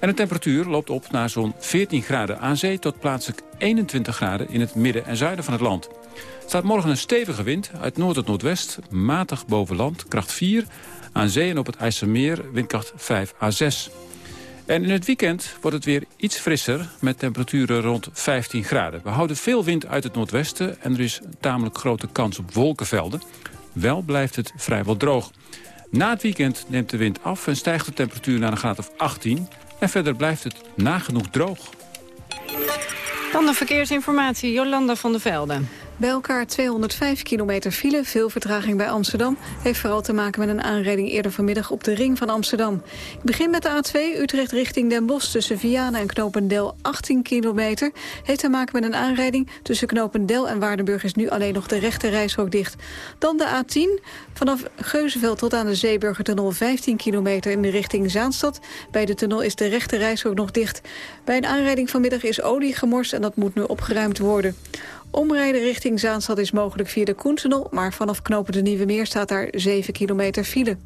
En de temperatuur loopt op naar zo'n 14 graden aan zee... tot plaatselijk 21 graden in het midden en zuiden van het land. Er staat morgen een stevige wind uit noord tot noordwest. Matig boven land, kracht 4. Aan zee en op het IJsselmeer windkracht 5 à 6. En in het weekend wordt het weer iets frisser met temperaturen rond 15 graden. We houden veel wind uit het noordwesten en er is een tamelijk grote kans op wolkenvelden. Wel blijft het vrijwel droog. Na het weekend neemt de wind af en stijgt de temperatuur naar een graad of 18. En verder blijft het nagenoeg droog. Dan de verkeersinformatie, Jolanda van der Velden. Bij elkaar 205 kilometer file, veel vertraging bij Amsterdam... heeft vooral te maken met een aanrijding eerder vanmiddag op de ring van Amsterdam. Ik begin met de A2, Utrecht richting Den Bosch... tussen Vianen en Knopendel 18 kilometer. Heeft te maken met een aanrijding. Tussen Knopendel en Waardenburg is nu alleen nog de rechte reishok dicht. Dan de A10, vanaf Geuzenveld tot aan de Zeeburgertunnel 15 kilometer in de richting Zaanstad. Bij de tunnel is de rechte reishok nog dicht. Bij een aanrijding vanmiddag is olie gemorst en dat moet nu opgeruimd worden. Omrijden richting Zaanstad is mogelijk via de Koentunnel... maar vanaf knopen de Nieuwe Meer staat daar 7 kilometer file.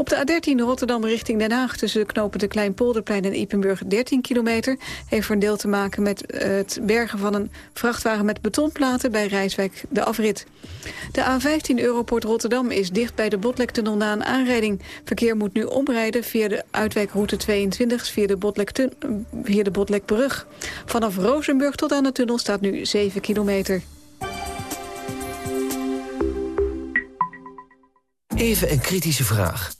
Op de A13 Rotterdam richting Den Haag tussen de knopen de Kleinpolderplein en Ipenburg 13 kilometer. Heeft voor een deel te maken met eh, het bergen van een vrachtwagen met betonplaten bij Rijswijk de afrit. De A15 Europort Rotterdam is dicht bij de Botlektunnel na een aanrijding. Verkeer moet nu omrijden via de uitwijkroute 22 via de, via de Botlekbrug. Vanaf Rozenburg tot aan de tunnel staat nu 7 kilometer. Even een kritische vraag.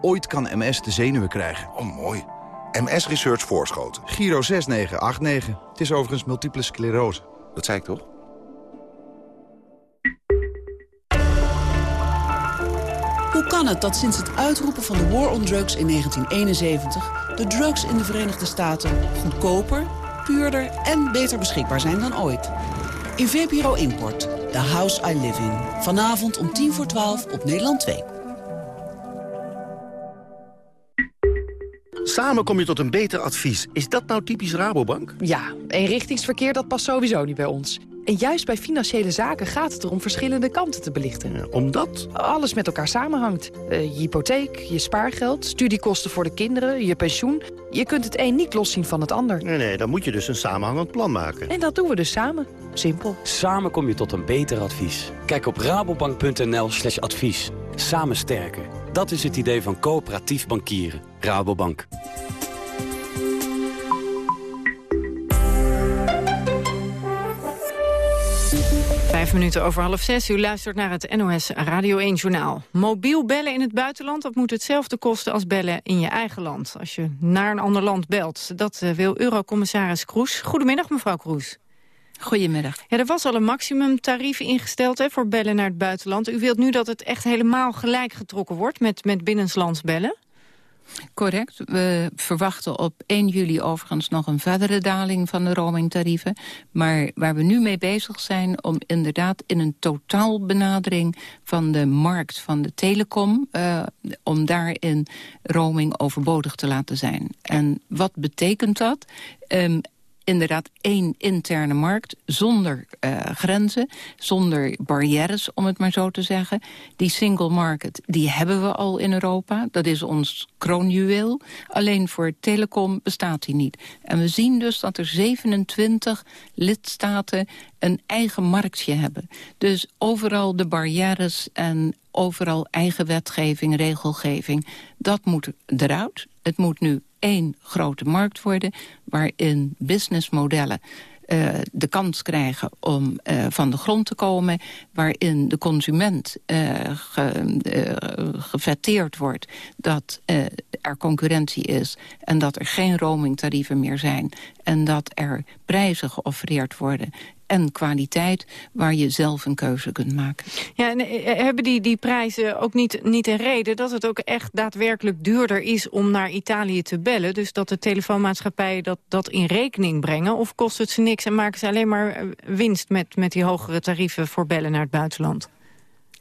Ooit kan MS de zenuwen krijgen. Oh, mooi. MS Research Voorschoten. Giro 6989. Het is overigens multiple sclerose. Dat zei ik toch? Hoe kan het dat sinds het uitroepen van de War on Drugs in 1971... de drugs in de Verenigde Staten goedkoper, puurder en beter beschikbaar zijn dan ooit? In VPRO Import, The House I Live In. Vanavond om tien voor twaalf op Nederland 2. Samen kom je tot een beter advies. Is dat nou typisch Rabobank? Ja, eenrichtingsverkeer dat past sowieso niet bij ons. En juist bij financiële zaken gaat het erom verschillende kanten te belichten. omdat? Alles met elkaar samenhangt. Uh, je hypotheek, je spaargeld, studiekosten voor de kinderen, je pensioen. Je kunt het een niet loszien van het ander. Nee, nee, dan moet je dus een samenhangend plan maken. En dat doen we dus samen. Simpel. Samen kom je tot een beter advies. Kijk op rabobank.nl slash advies. Samen sterken. Dat is het idee van coöperatief bankieren. Rabobank. Vijf minuten over half zes. U luistert naar het NOS Radio 1 Journaal. Mobiel bellen in het buitenland, dat moet hetzelfde kosten als bellen in je eigen land. Als je naar een ander land belt. Dat eh, wil Eurocommissaris Kroes. Goedemiddag, mevrouw Kroes. Goedemiddag. Ja, er was al een maximumtarief ingesteld hè, voor bellen naar het buitenland. U wilt nu dat het echt helemaal gelijk getrokken wordt met, met binnenlands bellen? Correct. We verwachten op 1 juli overigens nog een verdere daling van de roamingtarieven. Maar waar we nu mee bezig zijn om inderdaad in een totaalbenadering van de markt van de telecom... Uh, om daarin roaming overbodig te laten zijn. En wat betekent dat? Um, inderdaad één interne markt zonder uh, grenzen, zonder barrières, om het maar zo te zeggen. Die single market, die hebben we al in Europa. Dat is ons kroonjuweel. Alleen voor telecom bestaat die niet. En we zien dus dat er 27 lidstaten een eigen marktje hebben. Dus overal de barrières en overal eigen wetgeving, regelgeving. Dat moet eruit. Het moet nu één grote markt worden... waarin businessmodellen uh, de kans krijgen om uh, van de grond te komen... waarin de consument uh, wordt dat er concurrentie is... en dat er geen roamingtarieven meer zijn... en dat er prijzen geoffereerd worden en kwaliteit waar je zelf een keuze kunt maken. Ja, en eh, hebben die, die prijzen ook niet, niet een reden dat het ook echt daadwerkelijk duurder is om naar Italië te bellen? Dus dat de telefoonmaatschappijen dat, dat in rekening brengen? Of kost het ze niks en maken ze alleen maar eh, winst met, met die hogere tarieven voor bellen naar het buitenland?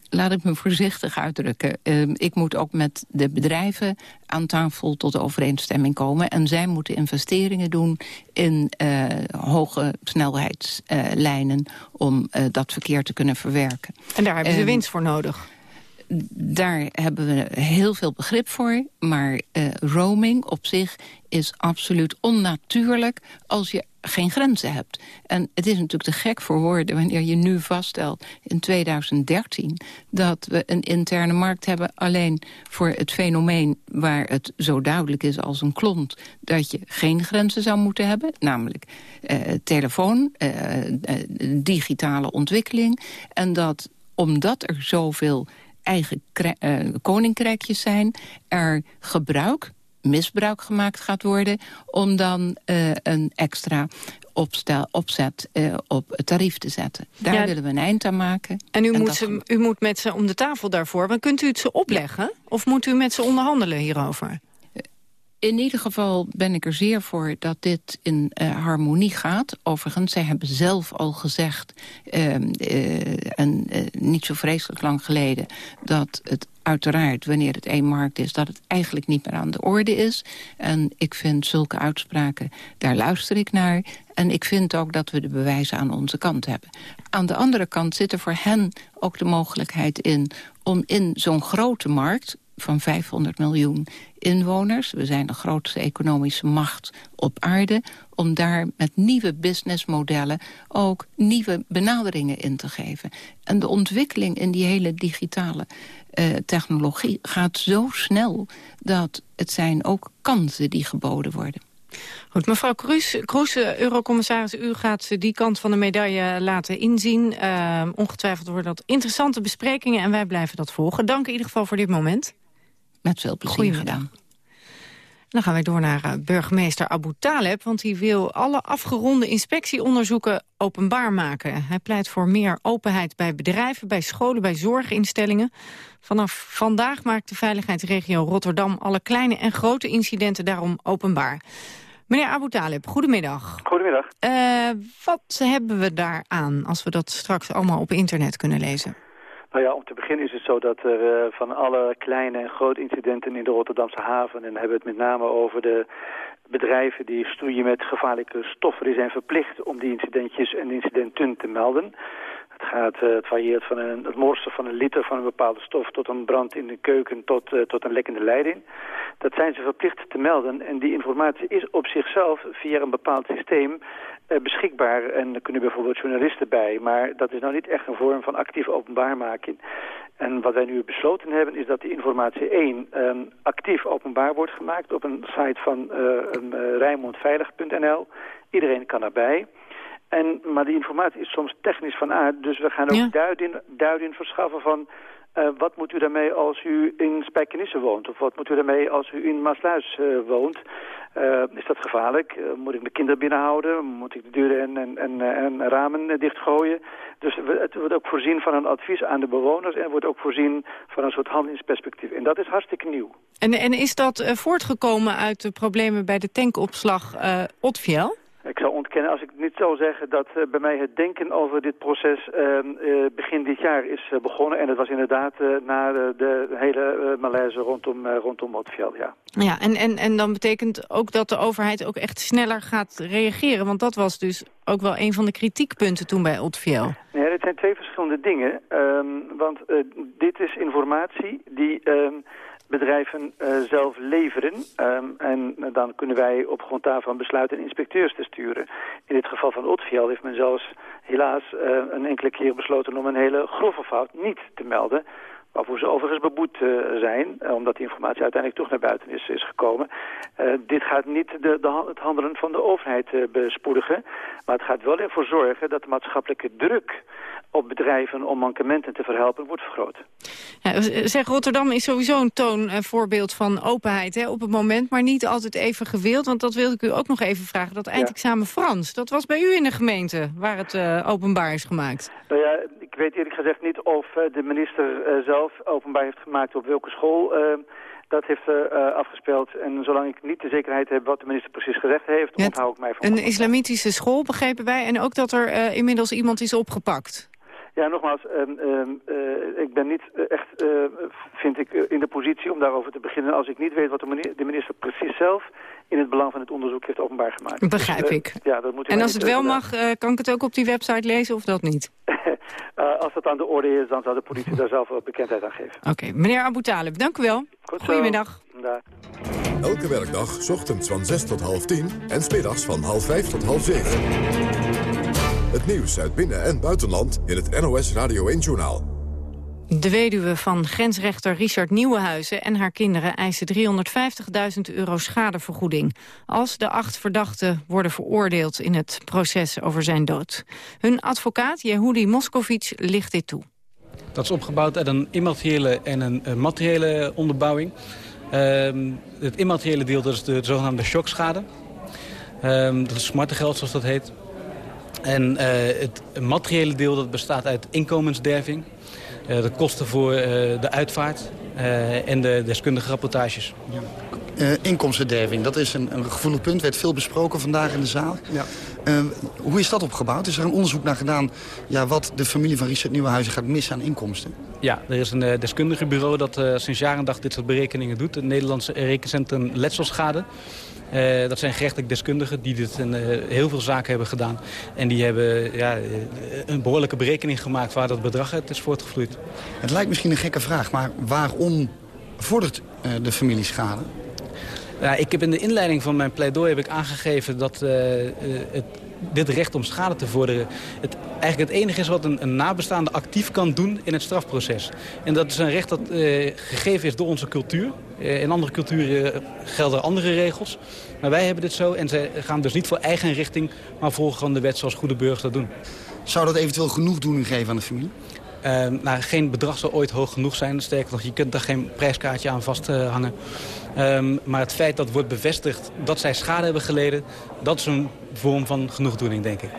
Laat ik me voorzichtig uitdrukken. Uh, ik moet ook met de bedrijven aan tafel tot overeenstemming komen. En zij moeten investeringen doen in uh, hoge snelheidslijnen... Om uh, dat verkeer te kunnen verwerken. En daar hebben ze winst voor nodig? Daar hebben we heel veel begrip voor. Maar uh, roaming op zich is absoluut onnatuurlijk als je geen grenzen hebt. En het is natuurlijk te gek voor woorden wanneer je nu vaststelt in 2013... dat we een interne markt hebben alleen voor het fenomeen... waar het zo duidelijk is als een klont dat je geen grenzen zou moeten hebben. Namelijk uh, telefoon, uh, digitale ontwikkeling. En dat omdat er zoveel eigen uh, koninkrijkjes zijn... er gebruik, misbruik gemaakt gaat worden... om dan uh, een extra opstel, opzet uh, op het tarief te zetten. Daar ja, willen we een eind aan maken. En u, en moet, ze, u moet met ze om de tafel daarvoor. Maar kunt u het ze opleggen? Of moet u met ze onderhandelen hierover? In ieder geval ben ik er zeer voor dat dit in uh, harmonie gaat. Overigens, zij hebben zelf al gezegd, uh, uh, en niet zo vreselijk lang geleden... dat het uiteraard, wanneer het één markt is... dat het eigenlijk niet meer aan de orde is. En ik vind zulke uitspraken, daar luister ik naar. En ik vind ook dat we de bewijzen aan onze kant hebben. Aan de andere kant zit er voor hen ook de mogelijkheid in... om in zo'n grote markt van 500 miljoen inwoners. We zijn de grootste economische macht op aarde... om daar met nieuwe businessmodellen ook nieuwe benaderingen in te geven. En de ontwikkeling in die hele digitale uh, technologie gaat zo snel... dat het zijn ook kansen die geboden worden. Goed, mevrouw Kroes, Kroes eurocommissaris, u gaat die kant van de medaille laten inzien. Uh, ongetwijfeld worden dat interessante besprekingen en wij blijven dat volgen. Dank in ieder geval voor dit moment. Met veel plezier gedaan. Dan gaan wij door naar uh, burgemeester Abu Taleb, want hij wil alle afgeronde inspectieonderzoeken openbaar maken. Hij pleit voor meer openheid bij bedrijven, bij scholen, bij zorginstellingen. Vanaf vandaag maakt de veiligheidsregio Rotterdam alle kleine en grote incidenten daarom openbaar. Meneer Abu Talib, goedemiddag. Goedemiddag. Uh, wat hebben we daaraan als we dat straks allemaal op internet kunnen lezen? Nou ja, om te beginnen is het zo dat er uh, van alle kleine en grote incidenten in de Rotterdamse haven... en hebben we het met name over de bedrijven die stoeien met gevaarlijke stoffen... die zijn verplicht om die incidentjes en incidenten te melden. Het, gaat, uh, het varieert van een, het morsen van een liter van een bepaalde stof... tot een brand in de keuken, tot, uh, tot een lekkende leiding. Dat zijn ze verplicht te melden. En die informatie is op zichzelf via een bepaald systeem uh, beschikbaar. En er kunnen bijvoorbeeld journalisten bij. Maar dat is nou niet echt een vorm van actief openbaarmaking. En wat wij nu besloten hebben is dat die informatie één um, actief openbaar wordt gemaakt op een site van uh, Rijnmondveilig.nl. Iedereen kan daarbij. En, maar die informatie is soms technisch van aard, dus we gaan ook ja. duiding, duiding verschaffen van... Uh, wat moet u daarmee als u in Spijkenisse woont? Of wat moet u daarmee als u in Maasluis uh, woont? Uh, is dat gevaarlijk? moet ik de kinderen binnenhouden? Moet ik de deuren en, en, en, en ramen dichtgooien? Dus het wordt ook voorzien van een advies aan de bewoners... en wordt ook voorzien van een soort handelingsperspectief. En dat is hartstikke nieuw. En, en is dat voortgekomen uit de problemen bij de tankopslag Otfiel? Ik zou ontkennen als ik niet zou zeggen dat uh, bij mij het denken over dit proces uh, uh, begin dit jaar is begonnen. En het was inderdaad na de, de hele malaise rondom, rondom Otfiel, ja. Ja, en, en, en dan betekent ook dat de overheid ook echt sneller gaat reageren. Want dat was dus ook wel een van de kritiekpunten toen bij Otfiel. Nee, dit zijn twee verschillende dingen. Um, want dit is informatie die... Um, bedrijven uh, zelf leveren. Um, en uh, dan kunnen wij op grond daarvan besluiten inspecteurs te sturen. In dit geval van Otfiel heeft men zelfs helaas uh, een enkele keer besloten om een hele grove fout niet te melden. Waarvoor ze overigens beboet zijn, omdat die informatie uiteindelijk toch naar buiten is, is gekomen. dit gaat niet de, de, het handelen van de overheid bespoedigen. Maar het gaat wel ervoor zorgen dat de maatschappelijke druk op bedrijven om mankementen te verhelpen wordt vergroot. Ja, zeg, Rotterdam is sowieso een toonvoorbeeld van openheid hè, op het moment, maar niet altijd even gewild. Want dat wilde ik u ook nog even vragen, dat eindexamen Frans. Dat was bij u in de gemeente, waar het uh, openbaar is gemaakt. Nou ja, ik weet eerlijk gezegd niet of uh, de minister uh, zelf openbaar heeft gemaakt op welke school... Dat heeft uh, afgespeeld. En zolang ik niet de zekerheid heb wat de minister precies gezegd heeft... Ja, onthoud ik mij van... Een islamitische school, begrepen wij. En ook dat er uh, inmiddels iemand is opgepakt. Ja, nogmaals, um, um, uh, ik ben niet echt, vind ik, in de positie om daarover te beginnen... als ik niet weet wat de minister, de minister precies zelf in het belang van het onderzoek heeft openbaar gemaakt. Begrijp dus, uh, ik. Ja, dat moet en als het wel mag, kan ik het ook op die website lezen of dat niet? als dat aan de orde is, dan zal de politie daar zelf wel bekendheid aan geven. Oké, okay. meneer Abu Talib, dank u wel. Goed Goedemiddag. Dag. Elke werkdag, ochtends van 6 tot half 10 en smiddags van half 5 tot half 7. Het nieuws uit binnen- en buitenland in het NOS Radio 1-journaal. De weduwe van grensrechter Richard Nieuwenhuizen en haar kinderen eisen 350.000 euro schadevergoeding. Als de acht verdachten worden veroordeeld in het proces over zijn dood. Hun advocaat Yehudi Moscovic ligt dit toe. Dat is opgebouwd uit een immateriële en een, een materiële onderbouwing. Uh, het immateriële deel dat is de zogenaamde shockschade. Uh, dat is smartengeld zoals dat heet. En uh, het materiële deel dat bestaat uit inkomensderving. Uh, de kosten voor uh, de uitvaart en de deskundige rapportages. Ja. inkomstenderving, dat is een, een gevoelig punt. werd veel besproken vandaag in de zaal. Ja. hoe is dat opgebouwd? Is er een onderzoek naar gedaan ja, wat de familie van Richard Nieuwenhuizen gaat missen aan inkomsten? Ja, er is een deskundige bureau dat sinds jaren dag dit soort berekeningen doet. Het Nederlandse rekencentrum Letselschade. Uh, dat zijn gerechtelijk deskundigen die dit in uh, heel veel zaken hebben gedaan. En die hebben ja, een behoorlijke berekening gemaakt waar dat bedrag uit is voortgevloeid. Het lijkt misschien een gekke vraag, maar waarom vordert uh, de familie schade? Ja, ik heb in de inleiding van mijn pleidooi heb ik aangegeven dat het dit recht om schade te vorderen... het eigenlijk het enige is wat een, een, nabestaande actief kan doen in het strafproces. En dat is een recht dat uh, gegeven is door onze cultuur. Uh, in andere culturen gelden andere regels. Maar wij hebben dit zo en ze gaan dus niet voor eigen richting... maar volgen gewoon de wet zoals goede burgers dat doen. Zou dat eventueel genoegdoening geven aan de familie? Uh, nou, geen bedrag zal ooit hoog genoeg zijn. Sterker nog, je kunt daar geen prijskaartje aan vasthangen. Um, maar het feit dat wordt bevestigd dat zij schade hebben geleden... dat is een vorm van genoegdoening, denk ik.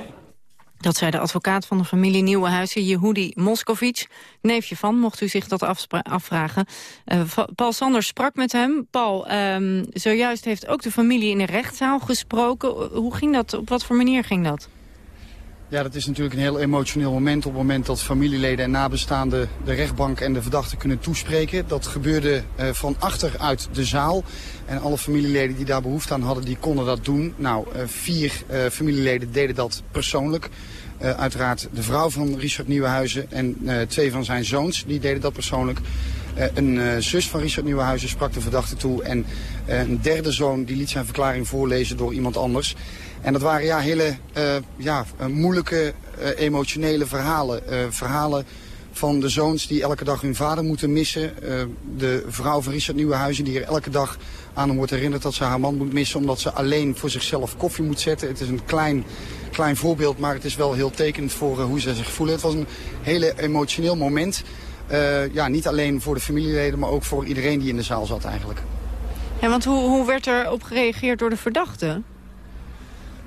Dat zei de advocaat van de familie Nieuwenhuizen, Yehudi Moskovic. Neefje van, mocht u zich dat afvragen. Uh, Paul Sanders sprak met hem. Paul, um, zojuist heeft ook de familie in de rechtszaal gesproken. Hoe ging dat? Op wat voor manier ging dat? Ja, dat is natuurlijk een heel emotioneel moment op het moment dat familieleden en nabestaanden de rechtbank en de verdachte kunnen toespreken. Dat gebeurde uh, van achteruit de zaal. En alle familieleden die daar behoefte aan hadden, die konden dat doen. Nou, uh, vier uh, familieleden deden dat persoonlijk. Uiteraard de vrouw van Richard Nieuwenhuizen en twee van zijn zoons, die deden dat persoonlijk. een zus van Richard Nieuwenhuizen sprak de verdachte toe. En een derde zoon die liet zijn verklaring voorlezen door iemand anders. En dat waren ja, hele ja, moeilijke, emotionele verhalen. Verhalen van de zoons die elke dag hun vader moeten missen. de vrouw van Richard Nieuwenhuizen die er elke dag aan hem wordt herinnerd dat ze haar man moet missen... omdat ze alleen voor zichzelf koffie moet zetten. Het is een klein, klein voorbeeld, maar het is wel heel tekenend voor hoe ze zich voelen. Het was een hele emotioneel moment. ja, niet alleen voor de familieleden, maar ook voor iedereen die in de zaal zat eigenlijk. Ja, want hoe, hoe werd er op gereageerd door de verdachte?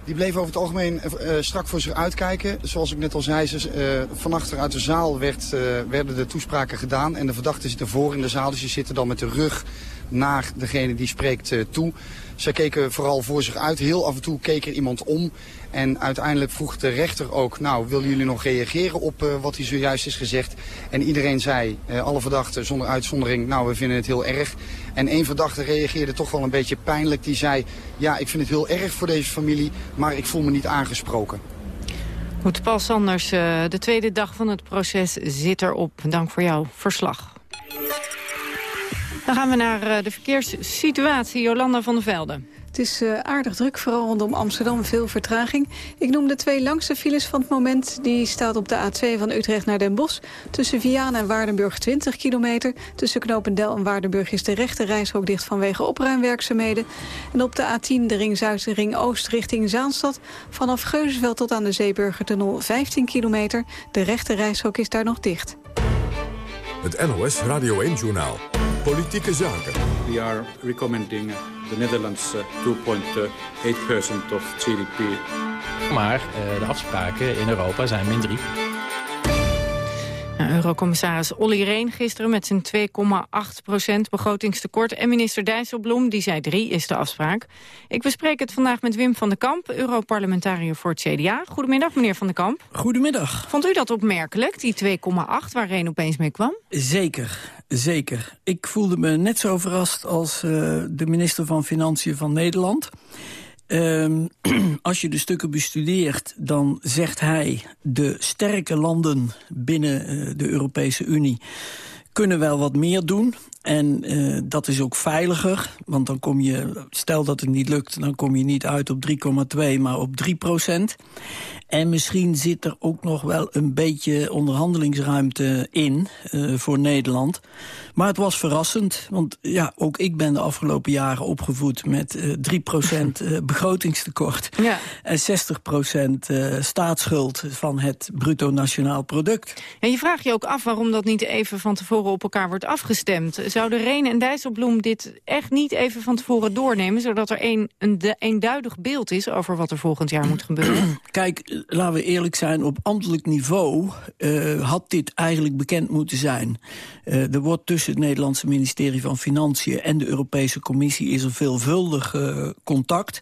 Die bleef over het algemeen uh, strak voor zich uitkijken. Zoals ik net al zei, ze, uh, van achteruit de zaal werd, uh, werden de toespraken gedaan. En de verdachte zit ervoor in de zaal, dus die zitten dan met de rug naar degene die spreekt toe. Zij keken vooral voor zich uit. Heel af en toe keek er iemand om. En uiteindelijk vroeg de rechter ook, nou, willen jullie nog reageren op uh, wat hier zojuist is gezegd? En iedereen zei, uh, alle verdachten zonder uitzondering, nou, we vinden het heel erg. En één verdachte reageerde toch wel een beetje pijnlijk. Die zei, ja, ik vind het heel erg voor deze familie, maar ik voel me niet aangesproken. Goed, Paul Sanders, uh, de tweede dag van het proces zit erop. Dank voor jouw verslag. Dan gaan we naar de verkeerssituatie. Jolanda van der Velde. Het is uh, aardig druk, vooral rondom Amsterdam, veel vertraging. Ik noem de twee langste files van het moment. Die staat op de A2 van Utrecht naar Den Bosch. Tussen Vianen en Waardenburg 20 kilometer. Tussen Knopendel en Waardenburg is de rechte reishok dicht vanwege opruimwerkzaamheden. En op de A10 de ring Zuid en ring Oost richting Zaanstad. Vanaf Geuzenveld tot aan de Zeeburgertunnel 15 kilometer. De rechte reishok is daar nog dicht. Het NOS Radio 1-journaal. Politieke zaken. We are recommending the Netherlands 2.8% of GDP. Maar uh, de afspraken in Europa zijn min 3. Nou, Eurocommissaris Olly Reen gisteren met zijn 2,8% begrotingstekort. En minister Dijsselbloem, die zei 3 is de afspraak. Ik bespreek het vandaag met Wim van den Kamp, Europarlementariër voor het CDA. Goedemiddag, meneer van den Kamp. Goedemiddag. Vond u dat opmerkelijk, die 2,8 waar Reen opeens mee kwam? Zeker, zeker. Ik voelde me net zo verrast als uh, de minister van Financiën van Nederland... Um, als je de stukken bestudeert, dan zegt hij... de sterke landen binnen uh, de Europese Unie kunnen wel wat meer doen. En uh, dat is ook veiliger, want dan kom je, stel dat het niet lukt... dan kom je niet uit op 3,2, maar op 3 procent. En misschien zit er ook nog wel een beetje onderhandelingsruimte in uh, voor Nederland. Maar het was verrassend, want ja, ook ik ben de afgelopen jaren opgevoed met uh, 3% uh, begrotingstekort. Ja. En 60% uh, staatsschuld van het bruto nationaal product. En je vraagt je ook af waarom dat niet even van tevoren op elkaar wordt afgestemd. Zouden Reen en Dijsselbloem dit echt niet even van tevoren doornemen... zodat er een, een eenduidig beeld is over wat er volgend jaar moet gebeuren? Kijk, laten we eerlijk zijn, op ambtelijk niveau uh, had dit eigenlijk bekend moeten zijn. Uh, er wordt tussen het Nederlandse ministerie van Financiën en de Europese Commissie is er veelvuldig uh, contact.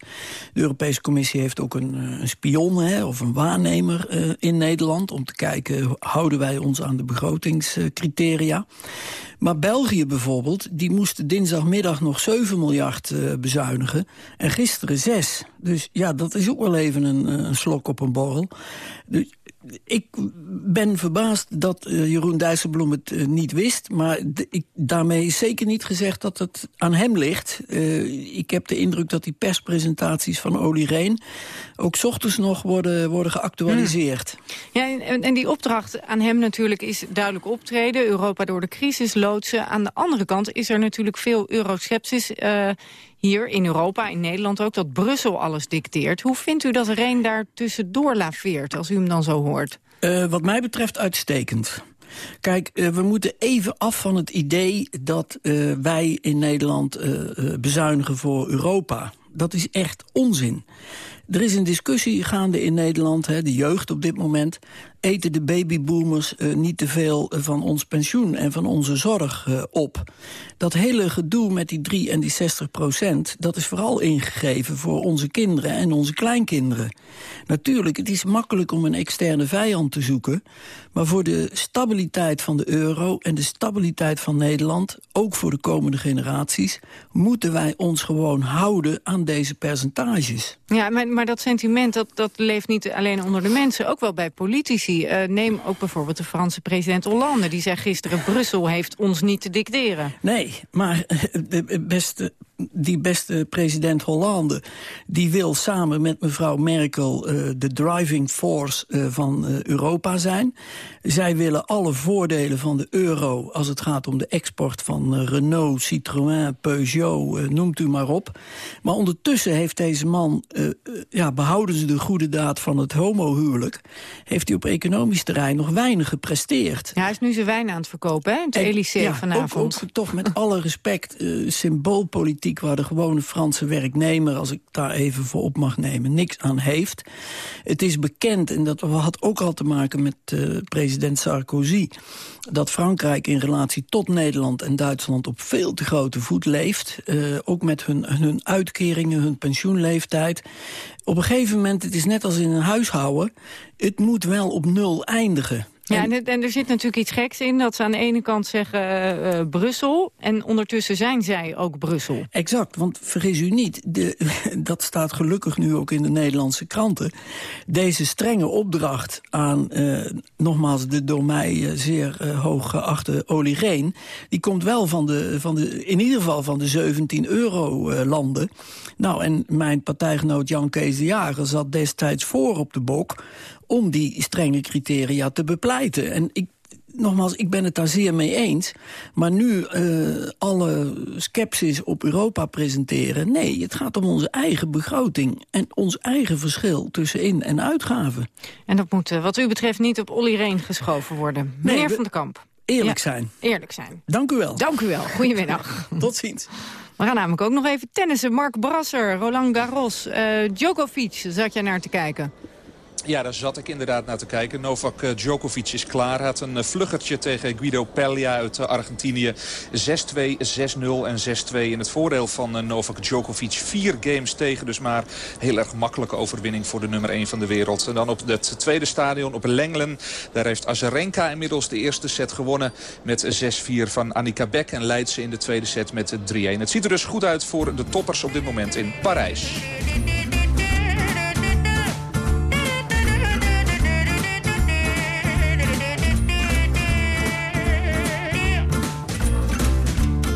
De Europese Commissie heeft ook een, een spion hè, of een waarnemer in Nederland om te kijken, houden wij ons aan de begrotingscriteria. Maar België bijvoorbeeld, die moest dinsdagmiddag nog 7 miljard uh, bezuinigen. En gisteren 6. Dus ja, dat is ook wel even een, een slok op een borrel. Dus ik ben verbaasd dat uh, Jeroen Dijsselbloem het uh, niet wist. Maar ik, daarmee is zeker niet gezegd dat het aan hem ligt. Uh, ik heb de indruk dat die perspresentaties van Olly Reen... ook ochtends nog worden, worden geactualiseerd. Hmm. Ja, en, en, die opdracht aan hem natuurlijk is duidelijk optreden. Europa door de crisis loodsen. Aan de andere kant is er natuurlijk veel euroskepsis hier in Europa, in Nederland ook, dat Brussel alles dicteert. Hoe vindt u dat Reen daar tussendoor laveert, als u hem dan zo hoort? Uh, wat mij betreft uitstekend. Kijk, uh, we moeten even af van het idee dat uh, wij in Nederland bezuinigen voor Europa. Dat is echt onzin. Er is een discussie gaande in Nederland, hè, de jeugd op dit moment eten de babyboomers uh, niet te veel van ons pensioen en van onze zorg uh, op. Dat hele gedoe met die 3 en die 60 procent, dat is vooral ingegeven voor onze kinderen en onze kleinkinderen. Natuurlijk, het is makkelijk om een externe vijand te zoeken, maar voor de stabiliteit van de euro en de stabiliteit van Nederland, ook voor de komende generaties, moeten wij ons gewoon houden aan deze percentages. Ja, maar, maar dat sentiment, dat, dat leeft niet alleen onder de mensen, ook wel bij politici. Uh, neem ook bijvoorbeeld de Franse president Hollande. Die zei gisteren, Brussel heeft ons niet te dicteren. Nee, maar de beste die beste president Hollande... die wil samen met mevrouw Merkel uh, de driving force uh, van uh, Europa zijn. Zij willen alle voordelen van de euro... als het gaat om de export van Renault, Citroën, Peugeot, noemt u maar op. Maar ondertussen heeft deze man, ja, behouden ze de goede daad van het homohuwelijk... heeft hij op economisch terrein nog weinig gepresteerd. Ja, hij is nu zijn wijn aan het verkopen, hè? Het Elysée ja, vanavond. Ook, ook, toch met alle respect symboolpolitiek waar de gewone Franse werknemer, als ik daar even voor op mag nemen, niks aan heeft. Het is bekend, en dat had ook al te maken met uh, president Sarkozy, dat Frankrijk in relatie tot Nederland en Duitsland op veel te grote voet leeft. Uh, ook met hun, hun uitkeringen, hun pensioenleeftijd. Op een gegeven moment, het is net als in een huishouden, het moet wel op nul eindigen. Ja, en, en, er zit natuurlijk iets geks in dat ze aan de ene kant zeggen uh, Brussel... en ondertussen zijn zij ook Brussel. Exact, want vergis u niet, de, dat staat gelukkig nu ook in de Nederlandse kranten... deze strenge opdracht aan, uh, nogmaals, de door mij uh, zeer hoog geachte Olireen... die komt wel van de, van de, in ieder geval van de 17 euro-landen. nou, en mijn partijgenoot Jan Kees de Jager zat destijds voor op de bok om die strenge criteria te bepleiten. En ik, nogmaals, ik ben het daar zeer mee eens. Maar nu uh, alle sceptisch op Europa presenteren... nee, het gaat om onze eigen begroting... en ons eigen verschil tussen in- en uitgaven. En dat moet wat u betreft niet op Olly Reen geschoven worden. Meneer Van der Kamp. Eerlijk ja, zijn. Eerlijk zijn. Dank u wel. Dank u wel. Goedemiddag. Tot ziens. We gaan namelijk ook nog even tennissen. Mark Brasser, Roland Garros, uh, Djokovic, zat jij naar te kijken? Ja, daar zat ik inderdaad naar te kijken. Novak eh, Djokovic is klaar. Had een eh, vluggertje tegen Guido Pella uit eh, Argentinië. 6-2, 6-0 en 6-2 in het voordeel van Novak Djokovic. Vier games tegen, dus maar heel erg makkelijke overwinning voor de nummer 1 van de wereld. En dan op het tweede stadion op Lenglen. Daar heeft Azarenka inmiddels de eerste set gewonnen met 6-4 van Annika Beck. En leidt ze in de tweede set met 3-1. Het ziet er dus goed uit voor de toppers op dit moment in Parijs.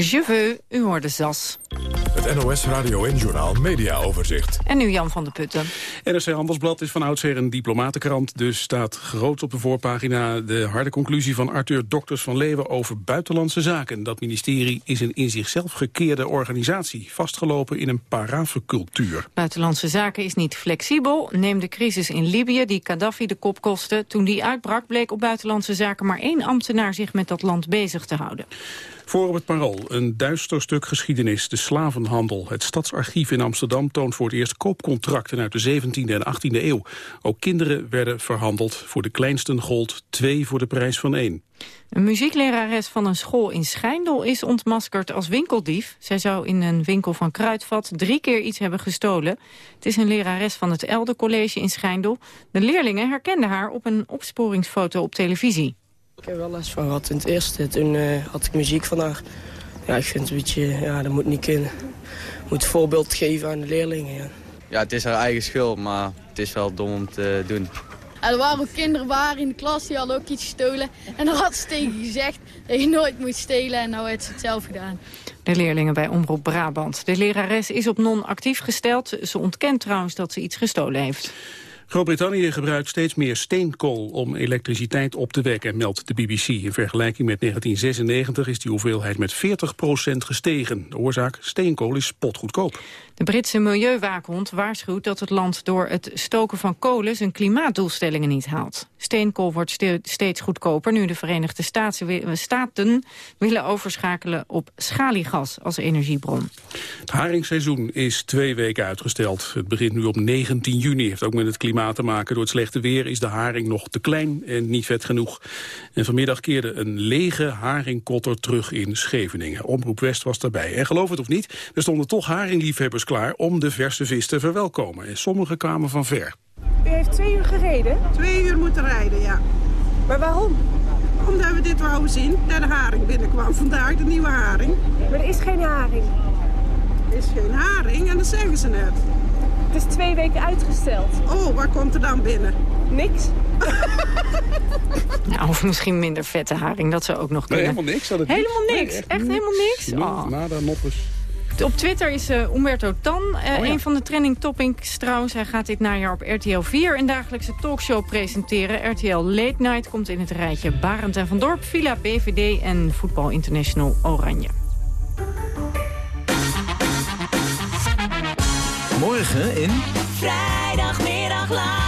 Je veux, u hoorde Zas. Het NOS Radio 1-journaal Media Overzicht. En nu Jan van de Putten. NRC Handelsblad is van oudsher een diplomatenkrant. Dus staat groot op de voorpagina de harde conclusie van Arthur Dokters van Leeuwen over buitenlandse zaken. Dat ministerie is een in zichzelf gekeerde organisatie, vastgelopen in een paravencultuur. Buitenlandse Zaken is niet flexibel. Neem de crisis in Libië die Gaddafi de kop kostte. Toen die uitbrak bleek op Buitenlandse Zaken maar één ambtenaar zich met dat land bezig te houden. Voor op het parool een duister stuk geschiedenis, de slavenhandel. Het Stadsarchief in Amsterdam toont voor het eerst koopcontracten uit de 17e en 18e eeuw. Ook kinderen werden verhandeld. Voor de kleinsten gold twee voor de prijs van één. Een muzieklerares van een school in Schijndel is ontmaskerd als winkeldief. Zij zou in een winkel van Kruidvat drie keer iets hebben gestolen. Het is een lerares van het Elde College in Schijndel. De leerlingen herkenden haar op een opsporingsfoto op televisie. Ik heb wel les van gehad in het eerste. Toen eh, had ik muziek van haar. Ja, ik vind het een beetje, ja, dat moet niet kunnen. Je moet voorbeeld geven aan de leerlingen, ja. Ja, het is haar eigen schuld, maar het is wel dom om te doen. Er waren ook kinderen waar in de klas die hadden ook iets gestolen. En dan had ze tegen gezegd dat je nooit moet stelen en nou heeft ze het zelf gedaan. De leerlingen bij Omroep Brabant. De lerares is op non-actief gesteld. Ze ontkent trouwens dat ze iets gestolen heeft. Groot-Brittannië gebruikt steeds meer steenkool om elektriciteit op te wekken, meldt de BBC. In vergelijking met 1996 is die hoeveelheid met 40% gestegen. De oorzaak, steenkool is spotgoedkoop. De Britse milieuwaakhond waarschuwt dat het land door het stoken van kolen zijn klimaatdoelstellingen niet haalt. Steenkool wordt ste steeds goedkoper nu de Verenigde Staten, Staten willen overschakelen op schaliegas als energiebron. Het haringseizoen is twee weken uitgesteld. Het begint nu op 19 juni. Heeft ook met het klimaat te maken. Door het slechte weer is de haring nog te klein en niet vet genoeg. En vanmiddag keerde een lege haringkotter terug in Scheveningen. Omroep West was daarbij. En geloof het of niet, er stonden toch haringliefhebbers klaar om de verse vis te verwelkomen. En sommigen kwamen van ver. U heeft twee uur gereden? Twee uur moeten rijden, ja. Maar waarom? Omdat we dit wouden zien, dat de haring binnenkwam. Vandaag de nieuwe haring. Maar er is geen haring. Er is geen haring en dat zeggen ze net. Het is twee weken uitgesteld. Oh, wat komt er dan binnen? Niks. Nou, of misschien minder vette haring, dat zou ook nog Nee, kunnen. helemaal niks. had het niet. Helemaal niks? Nee, echt, helemaal niks? Oh. Nada, noppes. Op Twitter is eh, Umberto Tan Oh ja. een van de trending topics trouwens. Hij gaat dit najaar op RTL 4 een dagelijkse talkshow presenteren. RTL Late Night komt in het rijtje Barend en Van Dorp, Villa BVD en Voetbal International Oranje. Morgen in... Vrijdagmiddag live.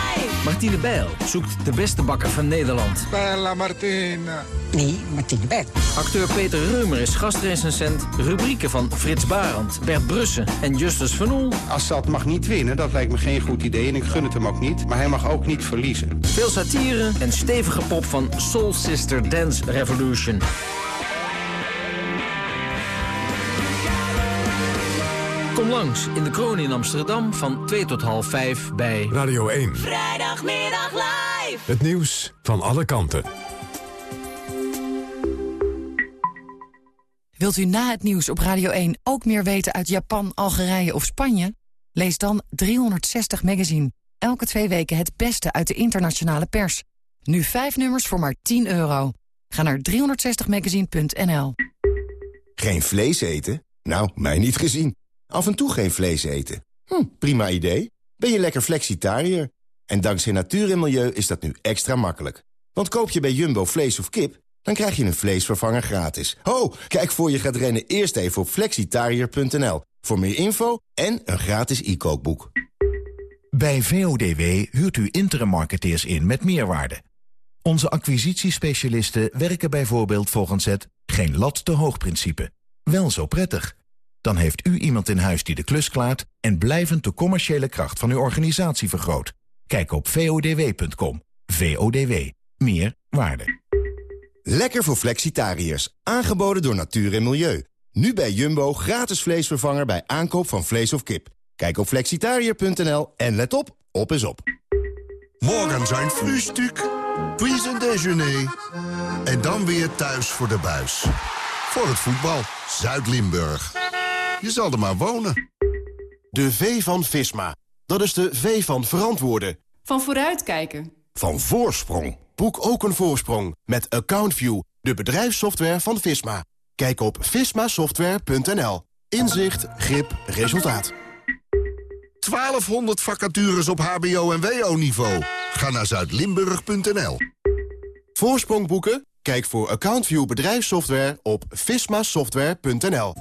Martine Bijl zoekt de beste bakker van Nederland. Bella Martina. Nee, Martine Bijl. Acteur Peter Reumer is gastrecensent. Rubrieken van Frits Barend, Bert Brussen en Justus Van Oel. Assad mag niet winnen, dat lijkt me geen goed idee en ik gun het hem ook niet. Maar hij mag ook niet verliezen. Veel satire en stevige pop van Soul Sister Dance Revolution. Kom langs in de kroon in Amsterdam van 2 tot half 5 bij Radio 1. Vrijdagmiddag live. Het nieuws van alle kanten. Wilt u na het nieuws op Radio 1 ook meer weten uit Japan, Algerije of Spanje? Lees dan 360 Magazine. Elke twee weken het beste uit de internationale pers. Nu vijf nummers voor maar 10 euro. Ga naar 360magazine.nl. Geen vlees eten? Nou, mij niet gezien. Af en toe geen vlees eten. Hm, prima idee. Ben je lekker flexitariër? En dankzij natuur en milieu is dat nu extra makkelijk. Want koop je bij Jumbo vlees of kip, Dan krijg je een vleesvervanger gratis. Ho, kijk voor je gaat rennen eerst even op flexitariër.nl. Voor meer info en een gratis e-kookboek. Bij VODW huurt u interim marketeers in met meerwaarde. Onze acquisitiespecialisten werken bijvoorbeeld volgens het... geen lat te hoog principe. Wel zo prettig. Dan heeft u iemand in huis die de klus klaart... en blijvend de commerciële kracht van uw organisatie vergroot. Kijk op vodw.com. VODW. Meer waarde. Lekker voor flexitariërs. Aangeboden door Natuur en Milieu. Nu bij Jumbo gratis vleesvervanger bij aankoop van vlees of kip. Kijk op flexitariër.nl en let op, op is op. Morgen zijn Frühstück, Priesen en dan weer thuis voor de buis. Voor het voetbal, Zuid-Limburg. Je zal er maar wonen. De V van Visma. Dat is de V van verantwoorden. Van vooruitkijken. Van voorsprong. Boek ook een voorsprong met AccountView, de bedrijfssoftware van Visma. Kijk op vismasoftware.nl. Inzicht, grip, resultaat. 1200 vacatures op hbo- en wo-niveau. Ga naar zuidlimburg.nl. Voorsprong boeken? Kijk voor AccountView bedrijfssoftware op vismasoftware.nl.